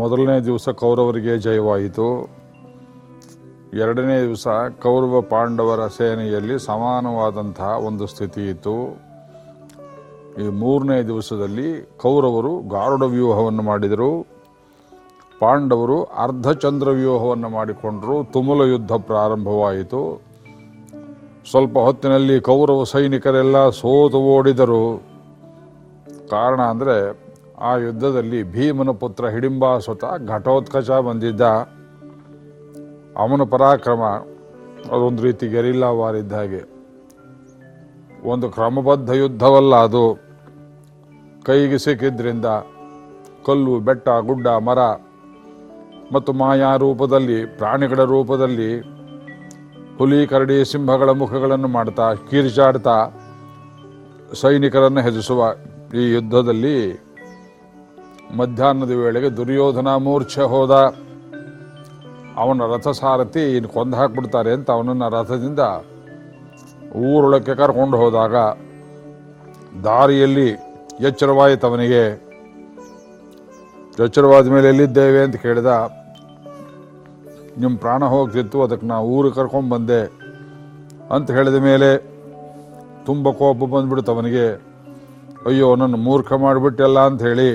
ಮೊದಲನೇ ದಿವಸ ಕೌರವರಿಗೆ ಜಯವಾಯಿತು. ಎರಡನೇ ದಿವಸ ಕೌರವ ಪಾಂಡವರ ಸೇನೆಯಲ್ಲಿ ಸಮಾನವಾದಂತಹ ಒಂದು ಸ್ಥಿತಿ ಇತ್ತು. ಈ ಮೂರನೇ ದಿವಸದಲ್ಲಿ ಕೌರವರು ಗಾರುಡ ವ್ಯೂಹವನ್ನು ಮಾಡಿದರು. ಪಾಂಡವರು ಅರ್ಧಚಂದ್ರ ವ್ಯೂಹವನ್ನು ಮಾಡಿಕೊಂಡರು. ತುಮುಲ ಯುದ್ಧ ಪ್ರಾರಂಭವಾಯಿತು. ಸ್ವಲ್ಪ ಹೊತ್ತಿನಲ್ಲಿ ಕೌರವ ಸೈನಿಕರೆಲ್ಲ ಸೋತು ಓಡಿದರು. ಕಾರಣ ಅಂದರೆ ಆ ಯುದ್ಧದಲ್ಲಿ ಭೀಮನ ಪುತ್ರ ಹಿಡಿಂಬಾಸುತ ಘಟೋತ್ಕಚ ಬಂದಿದ್ದ. ಅವನ ಪರಾಕ್ರಮ ಅದೊಂದು ರೀತಿ ಗೆರಿಲ್ಲ ವಾರಿದ್ದ ಹಾಗೆ. ಒಂದು ಕ್ರಮಬದ್ಧ ಯುದ್ಧವಲ್ಲ ಅದು. ಕೈಗೆ ಸಿಕ್ಕಿದ್ರಿಂದ ಕಲ್ಲು, ಬೆಟ್ಟ, ಗುಡ್ಡ, ಮರ ಮತ್ತು ಮಾಯಾ ರೂಪದಲ್ಲಿ, ಪ್ರಾಣಿಗಳ ರೂಪದಲ್ಲಿ ಹುಲಿ, ಕರಡಿ, ಸಿಂಹಗಳ ಮುಖಗಳನ್ನು ಮಾಡ್ತಾ, ಕೀರ್ಚಾಡ್ತಾ ಸೈನಿಕರನ್ನು ಹೆದರಿಸುವ ಈ ಯುದ್ಧದಲ್ಲಿ ಮಧ್ಯಾಹ್ನದ ವೇಳೆಗೆ ದುರ್ಯೋಧನ ಮೂರ್ಛೆ ಹೋದ. ಅವನ ರಥಸಾರಥಿ ಕೊಂದು ಹಾಕ್ಬಿಡ್ತಾರೆ ಅಂತ ಅವನನ್ನು ರಥದಿಂದ ಊರೊಳಕ್ಕೆ ಕರ್ಕೊಂಡು ಹೋದಾಗ ದಾರಿಯಲ್ಲಿ ಎಚ್ಚರವಾಯಿತು ಅವನಿಗೆ ಎಚ್ಚರವಾದ ಮೇಲೆ ಎಲ್ಲಿದ್ದೇವೆ ಅಂತ ಕೇಳಿದ ನಿಮ್ಮ ಪ್ರಾಣ ಹೋಗ್ತಿತ್ತು, ಅದಕ್ಕೆ ನಾ ಊರು ಕರ್ಕೊಂಡು ಬಂದೆ. ಅಂತ ಹೇಳಿದ ಮೇಲೆ ತುಂಬ ಕೋಪ ಬಂದ್ಬಿಡ್ತು ಅವನಿಗೆ ಅಯ್ಯೋ, ನನ್ನ ಮೂರ್ಖ ಮಾಡಿಬಿಟ್ಟೆಲ್ಲ ಅಂತ ಹೇಳಿ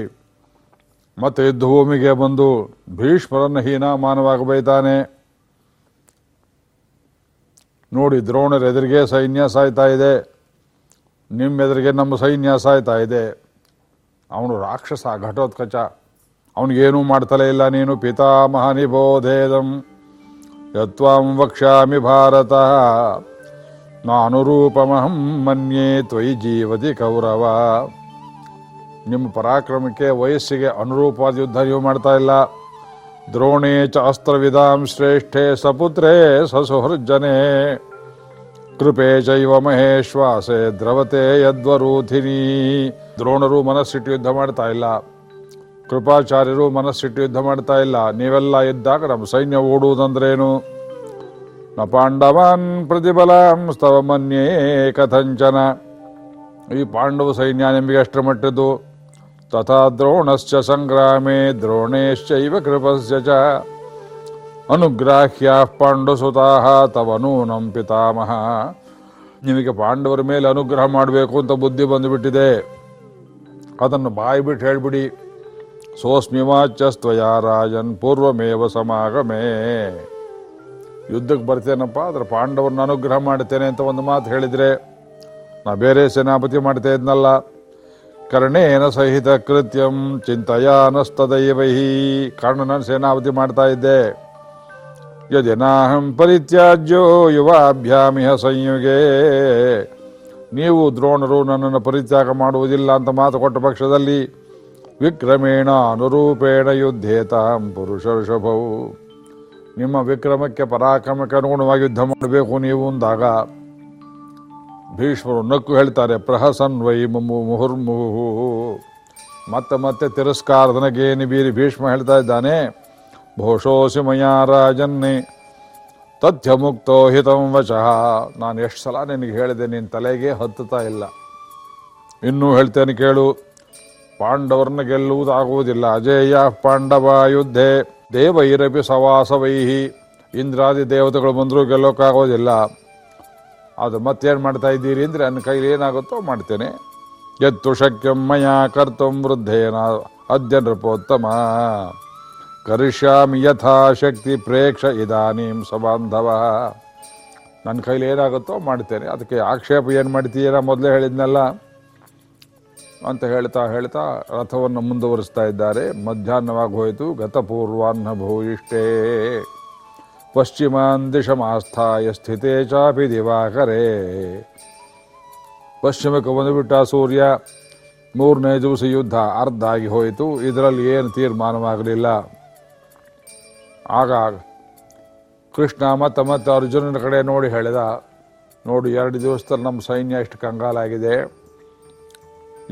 ಮತ್ತೆ ಯುದ್ಧಭೂಮಿಗೆ ಬಂದು ಭೀಷ್ಮರನ್ನು ಹೀನಾಮಾನವಾಗಿ ಬೈತಾನೆ ನೋಡಿ, ದ್ರೋಣರ ಎದುರಿಗೆ ಸೈನ್ಯ ಸಾಯ್ತಾ ಇದೆ. ನಿಮ್ಮ ಎದುರಿಗೆ ನಮ್ಮ ಸೈನ್ಯ ಸಾಯ್ತಾ ಇದೆ. ಅವನು ರಾಕ್ಷಸ, ಘಟೋತ್ಕಚ. ಅವನಿಗೇನೂ ಮಾಡ್ತಲೇ ಇಲ್ಲ ನೀನು ಪಿತಾಮಹ ನಿಬೋಧೇದಂ ಯತ್ವಾಂ ವಕ್ಷ್ಯಾಮಿ ಭಾರತ. ನಾನು ರೂಪಮಹಂ ಮನ್ಯೇ ತ್ವಯಿ ಜೀವತಿ ಕೌರವ. ನಿಮ್ಮ ಪರಾಕ್ರಮಕ್ಕೆ ವಯಸ್ಸಿಗೆ ಅನುರೂಪವಾದ ಯುದ್ಧ ನೀವು ಮಾಡ್ತಾ ಇಲ್ಲ. ದ್ರೋಣೇ ಚ ಅಸ್ತ್ರವಿಧಾಂ ಶ್ರೇಷ್ಠೆ ಸಪುತ್ರೇ ಸಸುಹೃಜ್ಜನೆ. ಕೃಪೆ ಚೈವ ಮಹೇಶ್ವಾಸೆ ದ್ರವತೆ ಯದ್ವರೂಥಿನಿ. ದ್ರೋಣರು ಮನಸ್ಸಿಟ್ಟು ಯುದ್ಧ ಮಾಡ್ತಾ ಇಲ್ಲ. ಕೃಪಾಚಾರ್ಯರು ಮನಸ್ಸಿಟ್ಟು ಯುದ್ಧ ಮಾಡ್ತಾ ಇಲ್ಲ. ನೀವೆಲ್ಲ ಇದ್ದಾಗ ನಮ್ಮ ಸೈನ್ಯ ಓಡುವುದಂದ್ರೇನು? ನ ಪಾಂಡವಾನ್ ಪ್ರತಿಬಲಾಂ ಸ್ತವ ಮನ್ಯೇ ಕಥಂಚನ. ಈ ಪಾಂಡವ ಸೈನ್ಯ ನಿಮಗೆ ಅಷ್ಟರ ಮಟ್ಟದ್ದು? ತಥಾ ದ್ರೋಣಶ್ಚ ಸಂಗ್ರಾಮೇ ದ್ರೋಣೇಶ್ಚೈವ ಕೃಪಸ್ಯ ಚ ಅನುಗ್ರಾಹ್ಯ ಪಾಂಡುಸುತಾ ತವ ನಮ್ಮ ಪಿತಾಮಹ ನಿಮಗೆ ಪಾಂಡವರ ಮೇಲೆ ಅನುಗ್ರಹ ಮಾಡಬೇಕು ಅಂತ ಬುದ್ಧಿ ಬಂದುಬಿಟ್ಟಿದೆ. ಅದನ್ನು ಬಾಯಿ ಬಿಟ್ಟು ಹೇಳ್ಬಿಡಿ. ಸೋಸ್ಮಿವಾಚ್ಯಸ್ತ್ವಯ ರಾಜನ್ ಪೂರ್ವಮೇವ ಸಮಾಗಮೇ। ಯುದ್ಧಕ್ಕೆ ಬರ್ತೇನಪ್ಪ ಅದರ ಪಾಂಡವರನ್ನ ಅನುಗ್ರಹ ಮಾಡ್ತೇನೆ ಅಂತ ಒಂದು ಮಾತು ಹೇಳಿದರೆ, ನಾ ಬೇರೆ ಸೇನಾಪತಿ ಮಾಡ್ತಾ ಇದ್ನಲ್ಲ. ಕರ್ಣೇನ ಸಹಿತ ಕೃತ್ಯಂ ಚಿಂತಯಾನಸ್ತದೈವಹಿ ಕರ್ಣನ ಸೇನಾಪತಿ ಮಾಡ್ತಾ ಇದ್ದೆ. ಯದಿನಾಹಂ ಪರಿತ್ಯಾಜ್ಯೋ ಯುವಾಭ್ಯಾಮಿಹ ಸಂಯುಗೆ. ನೀವು ದ್ರೋಣರು ನನ್ನನ್ನು ಪರಿತ್ಯಾಗ ಮಾಡುವುದಿಲ್ಲ ಅಂತ ಮಾತು ಕೊಟ್ಟ ಪಕ್ಷದಲ್ಲಿ ವಿಕ್ರಮೇಣ ಅನುರೂಪೇಣ ಯುದ್ಧೇತಾಂ ಪುರುಷ ಋಷಭವು ನಿಮ್ಮ ವಿಕ್ರಮಕ್ಕೆ ಪರಾಕ್ರಮಕ್ಕೆ ಅನುಗುಣವಾಗಿ ಯುದ್ಧ ಮಾಡಬೇಕು ನೀವು ಅಂದಾಗ ಭೀಷ್ಮರು ನಕ್ಕು ಹೇಳ್ತಾರೆ ಪ್ರಹಸನ್ ವೈ ಮುಮು ಮುಹುರ್ಮುಹು ಮತ್ತೆ ಮತ್ತೆ ತಿರಸ್ಕಾರದನಗೇನಿ ಬೀರಿ ಭೀಷ್ಮ ಹೇಳ್ತಾ ಇದ್ದಾನೆ, ಭೋಷೋಸಿ ಮಯಾರಾಜನ್ನಿ ತಥ್ಯ ಮುಕ್ತೋ ಹಿತಂ ವಚಃ ನಾನು ಎಷ್ಟು ಸಲ ನಿನಗೆ ಹೇಳಿದೆ ನಿನ್ನ ತಲೆಗೆ ಹತ್ತುತ್ತಾ ಇಲ್ಲ. ಇನ್ನೂ ಹೇಳ್ತೇನೆ ಕೇಳು, ಪಾಂಡವರನ್ನ ಗೆಲ್ಲುವುದಾಗುವುದಿಲ್ಲ. ಅಜೇಯ ಪಾಂಡವ ಯುದ್ಧೆ, ದೇವೈರಪಿ ಸವಾಸವೈಹಿ. ಇಂದ್ರಾದಿ ದೇವತೆಗಳು ಬಂದರೂ ಗೆಲ್ಲೋಕ್ಕಾಗೋದಿಲ್ಲ. ಅದು ಮತ್ತೇನು ಮಾಡ್ತಾ ಇದ್ದೀರಿ ಅಂದರೆ ನನ್ನ ಕೈಲಿ ಏನಾಗುತ್ತೋ ಮಾಡ್ತೇನೆ. ಎತ್ತು ಶಕ್ಯಂ ಮಯ ಕರ್ತು ವೃದ್ಧೇನ ಅದ್ಯನೃಪೋತ್ತಮ ಕರಿಷ್ಯಾಮಿ ಯಥಾಶಕ್ತಿ ಪ್ರೇಕ್ಷ ಇದಾನೀಂ ಸಬಾಂಧವ. ನನ್ನ ಕೈಲಿ ಏನಾಗುತ್ತೋ ಮಾಡ್ತೇನೆ. ಅದಕ್ಕೆ ಆಕ್ಷೇಪ ಏನು ಮಾಡ್ತೀಯೇನ ಮೊದಲೇ ಹೇಳಿದ್ನಲ್ಲ. ಅಂತ ಹೇಳ್ತಾ ಹೇಳ್ತಾ ರಥವನ್ನು ಮುಂದುವರಿಸ್ತಾ ಇದ್ದಾರೆ. ಮಧ್ಯಾಹ್ನವಾಗಿ ಹೋಯಿತು. ಗತಪೂರ್ವಾಹ್ನ ಭೂಯಿಷ್ಟೇ ಪಶ್ಚಿಮಾನ್ ದಿಶಮಾಸ್ಥಾಯ ಸ್ಥಿತೇ ಚಾಪಿ ದಿವಾಕರೇ. ಪಶ್ಚಿಮಕ್ಕೆ ಬಂದುಬಿಟ್ಟ ಸೂರ್ಯ ಮೂರನೇ ದಿವಸ ಯುದ್ಧ ಅರ್ಧ ಆಗಿ ಹೋಯಿತು. ಇದರಲ್ಲಿ ಏನು ತೀರ್ಮಾನವಾಗಲಿಲ್ಲ. ಆಗ ಕೃಷ್ಣ ಮತ್ತೆ ಮತ್ತೆ ಅರ್ಜುನನ ಕಡೆ ನೋಡಿ ಹೇಳಿದ. ನೋಡಿ, ಎರಡು ದಿವಸದಲ್ಲಿ ನಮ್ಮ ಸೈನ್ಯ ಎಷ್ಟು ಕಂಗಾಲಾಗಿದೆ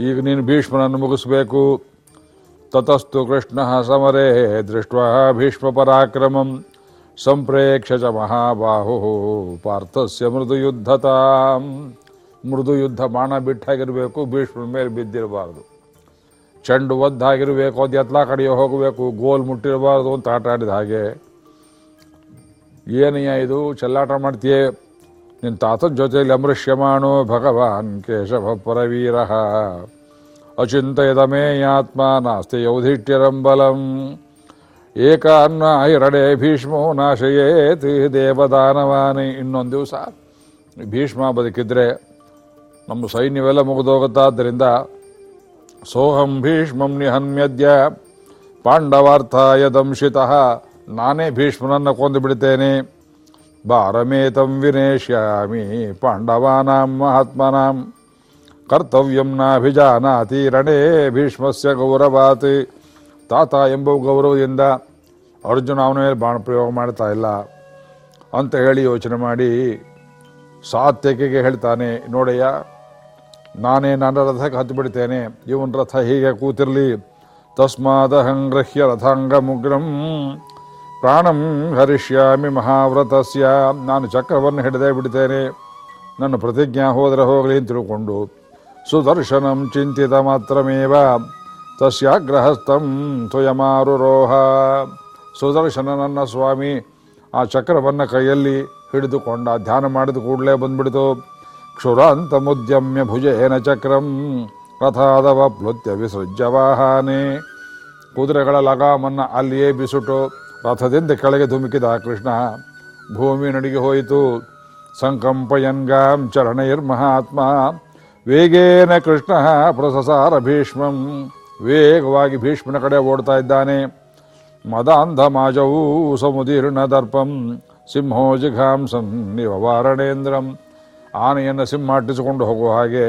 ಈಗ ನೀನು ಭೀಷ್ಮನನ್ನು ಮುಗಿಸ್ಬೇಕು. ತತಸ್ತು ಕೃಷ್ಣ ಸಮರೇ ದೃಷ್ಟ ಭೀಷ್ಮ ಪರಾಕ್ರಮಂ. ಸಂಪ್ರೇಕ್ಷ ಚ ಮಹಾಬಾಹು ಪಾರ್ಥಸ್ಯ ಮೃದು ಯುದ್ಧತಾಂ ಮೃದು ಯುದ್ಧ ಬಾಣ ಬಿಟ್ಟಾಗಿರಬೇಕು, ಭೀಷ್ಮನ ಮೇಲೆ ಬಿದ್ದಿರಬಾರ್ದು. ಚೆಂಡು ಒದ್ದಾಗಿರಬೇಕು ಅದು ಎತ್ಲಾ ಹೋಗಬೇಕು, ಗೋಲ್ ಮುಟ್ಟಿರಬಾರ್ದು ಅಂತ ಆಟ ಆಡಿದ ಹಾಗೆ. ಏನಯ್ಯ ಇದು? ಚೆಲ್ಲಾಟ ಮಾಡ್ತೀಯೇ? ನಿನ್ನ ತಾತನ ಜೊತೆಯಲ್ಲಿ ಅಮೃಷ್ಯಮಾಣೋ ಭಗವಾನ್ ಕೇಶವ ಪರವೀರ ಅಚಿಂತಯದಮೇಯಾತ್ಮ ನಾಸ್ತಿ ಯೌಧಿಷ್ಠಿರಂಬಲಂ ಏಕಾನ್ನ ಐರಡೆ ಭೀಷ್ಮೋ ನಾಶಯೇತ್ ದೇವದಾನವಾನಿ. ಇನ್ನೊಂದು ದಿವಸ ಭೀಷ್ಮ ಬದುಕಿದ್ರೆ ನಮ್ಮ ಸೈನ್ಯವೆಲ್ಲ ಮುಗಿದೋಗುತ್ತಾದ್ದರಿಂದ ಸೋಹಂ ಭೀಷ್ಮಂ ನಿಹನ್ಯದ್ಯ ಪಾಂಡವಾರ್ಥಾಯ ದಂಶಿತಃ ನಾನೇ ಭೀಷ್ಮನನ್ನು ಕೊಂದು ಬಿಡ್ತೇನೆ. ಬಾರಮೇತಂ ವಿನೇಶ್ಯಾಮಿ ಪಾಂಡವಾನಾಂ ಮಹಾತ್ಮನಾಂ. ಕರ್ತವ್ಯಂ ನಾಭಿಜಾನಾತಿ ರಣೇ ಭೀಷ್ಮಸ್ಯ ಗೌರವಾತ್. ತಾತ ಎಂಬ ಗೌರವದಿಂದ ಅರ್ಜುನ ಅವನ ಮೇಲೆ ಬಾಣ ಪ್ರಯೋಗ ಮಾಡ್ತಾ ಇಲ್ಲ ಅಂತ ಹೇಳಿ ಯೋಚನೆ ಮಾಡಿ ಸಾತ್ಯಕಿಗೆ ಹೇಳ್ತಾನೆ, ನೋಡಯ್ಯ, ನಾನೇ ನನ್ನ ರಥಕ್ಕೆ ಹತ್ತು ಬಿಡ್ತೇನೆ. ಇವನ್ ರಥ ಹೀಗೆ ಕೂತಿರಲಿ. ತಸ್ಮಾದಹಂಗ್ರಹ್ಯ ರಥಾಂಗ ಮುಗ್ರಂ ಪ್ರಾಣಂ ಹರಿಷ್ಯಾಮಿ ಮಹಾವ್ರತಸ್ಯ. ನಾನು ಚಕ್ರವನ್ನು ಹಿಡಿದೇ ಬಿಡ್ತೇನೆ. ನನ್ನ ಪ್ರತಿಜ್ಞಾ ಹೋದರೆ ಹೋಗಲಿ ಅಂತ ತಿಳ್ಕೊಂಡು ಸುದರ್ಶನಂ ಚಿಂತಿತ ಮಾತ್ರಮೇವ. ತಸ್ಯಾಗ್ರಹಸ್ಥಂ ತ್ವಯಮಾರುರೋಹ ಸುದರ್ಶನ ನನ್ನ ಸ್ವಾಮಿ ಆ ಚಕ್ರವನ್ನ ಕೈಯಲ್ಲಿ ಹಿಡಿದುಕೊಂಡ, ಧ್ಯಾನ ಮಾಡಿದ ಕೂಡಲೇ ಬಂದ್ಬಿಡ್ತು. ಕ್ಷುರಾಂತ ಮುದ್ಯಮ್ಯ ಭುಜೇನ ಚಕ್ರಂ, ರಥಾದವ ಪ್ಲುತ್ಯ ವಿಸೃಜ್ಯ ವಾಹನೆ. ಕುದುರೆಗಳ ಲಗಾಮನ್ನ ಅಲ್ಲಿಯೇ ಬಿಸುಟು, ರಥದಿಂದ ಕೆಳಗೆ ಧುಮುಕಿದ ಕೃಷ್ಣ, ಭೂಮಿ ನಡಿಗೆ ಹೋಯಿತು. ಚರಣೈರ್ ಚರಣೈರ್ಮಹಾತ್ಮ, ವೇಗೇನ ಕೃಷ್ಣ ಪ್ರಸಸಾರ ಭೀಷ್ಮಂ. ವೇಗವಾಗಿ ಭೀಷ್ಮನ ಕಡೆ ಓಡ್ತಾ ಇದ್ದಾನೆ. ಮದಾಂಧಮಾಜವೂ ಸಮುದೀರ್ಣ ದರ್ಪಂ ಸಿಂಹೋ ಜಿಘಾಂಸಂ ನಿವಾರಣೇಂದ್ರಂ ಆನೆಯನ್ನು ಸಿಂಹಾಟಿಸಿಕೊಂಡು ಹೋಗುವ ಹಾಗೆ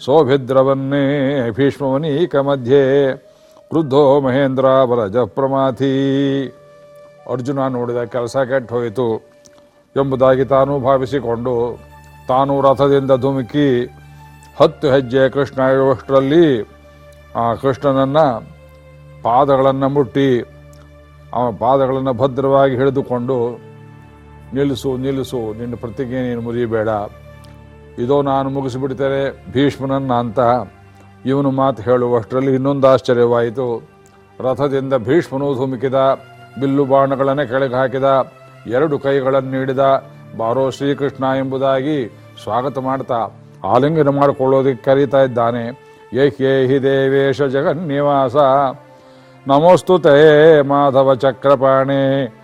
ಸೋಭಿದ್ರವನ್ನೇ ಭೀಷ್ಮವನೀಕ ಮಧ್ಯೆ, ಕ್ರುದ್ಧೋ ಮಹೇಂದ್ರ ಬಲಜ ಪ್ರಮಾಥಿ. ಅರ್ಜುನ ನೋಡಿದ ಕೆಲಸ ಕೆಟ್ಟು ಹೋಯಿತು ಎಂಬುದಾಗಿ ತಾನು ಭಾವಿಸಿಕೊಂಡು ತಾನು ರಥದಿಂದ ಧುಮುಕಿ ಹತ್ತು ಹೆಜ್ಜೆ ಕೃಷ್ಣ ಇರುವಷ್ಟರಲ್ಲಿ ಆ ಕೃಷ್ಣನನ್ನು ಪಾದಗಳನ್ನು ಮುಟ್ಟಿ ಅವನ ಪಾದಗಳನ್ನು ಭದ್ರವಾಗಿ ಹಿಡಿದುಕೊಂಡು ನಿಲ್ಲಿಸು ನಿಲ್ಲಿಸು, ನಿನ್ನ ಪ್ರತಿಜ್ಞೆ ನೀನು ಮುರಿಯಬೇಡ. ಇದೋ ನಾನು ಮುಗಿಸಿಬಿಡ್ತೇನೆ ಭೀಷ್ಮನನ್ನ ಅಂತ ಇವನು ಮಾತು ಹೇಳುವಷ್ಟರಲ್ಲಿ ಇನ್ನೊಂದು ಆಶ್ಚರ್ಯವಾಯಿತು. ರಥದಿಂದ ಭೀಷ್ಮನು ಧುಮುಕಿದ, ಬಿಲ್ಲು ಬಾಣಗಳನ್ನೇ ಕೆಳಗೆ ಹಾಕಿದ, ಎರಡು ಕೈಗಳನ್ನು ನೀಡಿದ, ಬಾರೋ ಶ್ರೀಕೃಷ್ಣ ಎಂಬುದಾಗಿ ಸ್ವಾಗತ ಮಾಡ್ತಾ ಆಲಿಂಗನ ಮಾಡಿಕೊಳ್ಳೋದಕ್ಕೆ ಕರೀತಾ ಇದ್ದಾನೆ. ಏಹ್ಯೇಹಿ ದೇವೇಶ ಜಗನ್ನಿವಾಸ. ನಮೋಸ್ತು ತೇ ಮಾಧವ ಚಕ್ರಪಾಣಿ.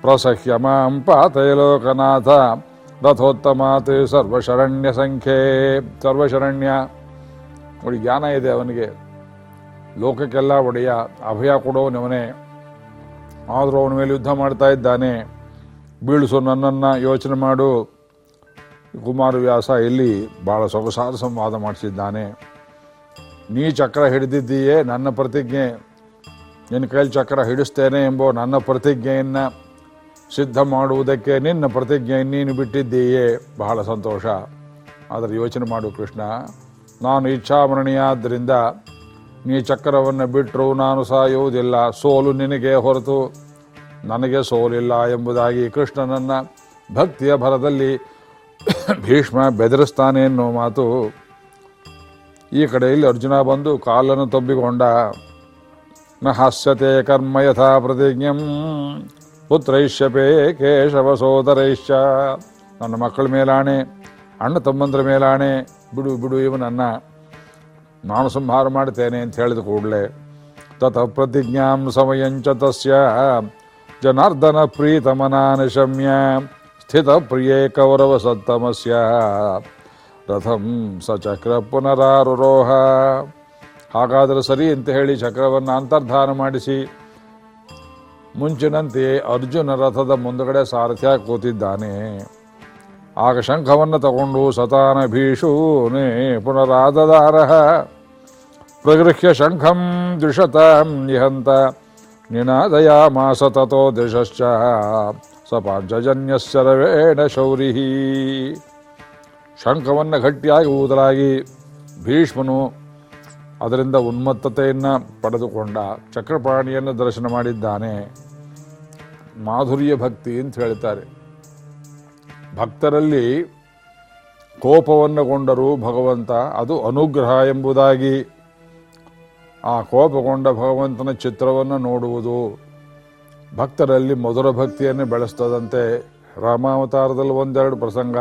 ಪ್ರಸಹ್ಯ ಮಾಂ ಪಾತಯ ಲೋಕನಾಥ. ರಥೋತ್ತಮಾತ್ ಸರ್ವಶರಣ್ಯ ಸಂಖ್ಯೆ. ಸರ್ವಶರಣ್ಯ. ನೋಡಿ, ಜ್ಞಾನ ಇದೆ ಅವನಿಗೆ. ಲೋಕಕ್ಕೆಲ್ಲ ಒಡೆಯ. ಅಭಯ ಕೊಡೋನವನೇ. ಆದರೂ ಅವನ ಮೇಲೆ ಯುದ್ಧ ಮಾಡ್ತಾ ಇದ್ದಾನೆ. ಬೀಳಿಸು ನನ್ನನ್ನು ಯೋಚನೆ ಮಾಡು. ಕುಮಾರವ್ಯಾಸ ಇಲ್ಲಿ ಭಾಳ ಸೊಗಸಾದ ಸಂವಾದ ಮಾಡಿಸಿದ್ದಾನೆ. ನೀ ಚಕ್ರ ಹಿಡಿದಿದ್ದೀಯೇ, ನನ್ನ ಪ್ರತಿಜ್ಞೆ. ನಿನ್ನ ಕೈಲಿ ಚಕ್ರ ಹಿಡಿಸ್ತೇನೆ ಎಂಬೋ ನನ್ನ ಪ್ರತಿಜ್ಞೆಯನ್ನು ಸಿದ್ಧ ಮಾಡುವುದಕ್ಕೆ ನಿನ್ನ ಪ್ರತಿಜ್ಞೆ ನೀನು ಬಿಟ್ಟಿದ್ದೀಯೇ. ಬಹಳ ಸಂತೋಷ. ಆದರೆ ಯೋಚನೆ ಮಾಡು ಕೃಷ್ಣ, ನಾನು ಇಚ್ಛಾಮರಣಿಯಾದ್ದರಿಂದ ನೀ ಚಕ್ರವನ್ನು ಬಿಟ್ಟರು ನಾನು ಸಾಯುವುದಿಲ್ಲ. ಸೋಲು ನಿನಗೆ ಹೊರತು ನನಗೆ ಸೋಲಿಲ್ಲ ಎಂಬುದಾಗಿ ಕೃಷ್ಣನನ್ನು ಭಕ್ತಿಯ ಭರದಲ್ಲಿ ಭೀಷ್ಮ ಬೆದರಿಸ್ತಾನೆ ಎನ್ನುವ ಮಾತು ಈ ಕಡೆಯಲ್ಲಿ ಅರ್ಜುನ ಬಂದು ಕಾಲನ್ನು ತಬ್ಬಿಕೊಂಡ. ನ ಹಾಸ್ಯತೆ ಕರ್ಮ ಯಥಾ ಪ್ರತಿಜ್ಞಂ. ಪುತ್ರೈಶ್ಯಪೇ ಕೇಶವ ಸೋದರೈಶ್ಯ ನನ್ನ ಮಕ್ಕಳ ಮೇಲಾಣೆ, ಅಣ್ಣ ತಮ್ಮಂದ್ರ ಮೇಲಾಣೆ, ಬಿಡು ಬಿಡು ಇವನನ್ನ ನಾನು ಸಂಹಾರ ಮಾಡ್ತೇನೆ ಅಂತ ಹೇಳಿದ ಕೂಡಲೇ, ತತ ಪ್ರತಿಜ್ಞಾಂ ಸಮಯಂಚ ತಸ್ಯ. ಜನಾರ್ದನ ಪ್ರೀತಮನಾನಶಮ್ಯ ಸ್ಥಿತ ಪ್ರಿಯೇ ಕೌರವ ಸತ್ತಮಸ್ಯ. ರಥಂ ಚಕ್ರ ಪುನರಾರುರೋಹ. ಹಾಗಾದರೆ ಸರಿ ಅಂತ ಹೇಳಿ ಚಕ್ರವನ್ನು ಅಂತರ್ಧಾನ ಮಾಡಿಸಿ. ಮುಂಚಿನಂತೆ ಅರ್ಜುನ ರಥದ ಮುಂದುಗಡೆ ಸಾರಥ್ಯ ಕೂತಿದ್ದಾನೆ. ಆಗ ಶಂಖವನ್ನು ತಗೊಂಡು ಸತಾನ ಭೀಷೂನೇ ಪುನರಾದದಾರಹ. ಪ್ರಗೃಹ್ಯ ಶಂಖಂ ದ್ವಿಷತಾಂ ನಿಹಂತ ನಿನಾದಯಾಮಾಸ ತಥೋ ದಿಶಶ್ಚ ಸಪಾಂಚಜನ್ಯಶ್ಚರವೇಣ ಶೌರಿ ಶಂಖವನ್ನು ಗಟ್ಟಿಯಾಗಿ ಊದಲಾಗಿ ಭೀಷ್ಮನು ಅದರಿಂದ ಉನ್ಮತ್ತತೆಯನ್ನು ಪಡೆದುಕೊಂಡ ಚಕ್ರಪಾಣಿಯನ್ನು ದರ್ಶನ ಮಾಡಿದ್ದಾನೆ. ಮಾಧುರ್ಯ ಭಕ್ತಿ ಅಂತ ಹೇಳ್ತಾರೆ. ಭಕ್ತರಲ್ಲಿ ಕೋಪವನ್ನು ಕೊಂಡರೂ ಭಗವಂತ, ಅದು ಅನುಗ್ರಹ ಎಂಬುದಾಗಿ ಆ ಕೋಪಗೊಂಡ ಭಗವಂತನ ಚಿತ್ರವನ್ನು ನೋಡುವುದು ಭಕ್ತರಲ್ಲಿ ಮಧುರ ಭಕ್ತಿಯನ್ನು ಬೆಳೆಸ್ತದಂತೆ ರಾಮಾವತಾರದಲ್ಲಿ ಒಂದೆರಡು ಪ್ರಸಂಗ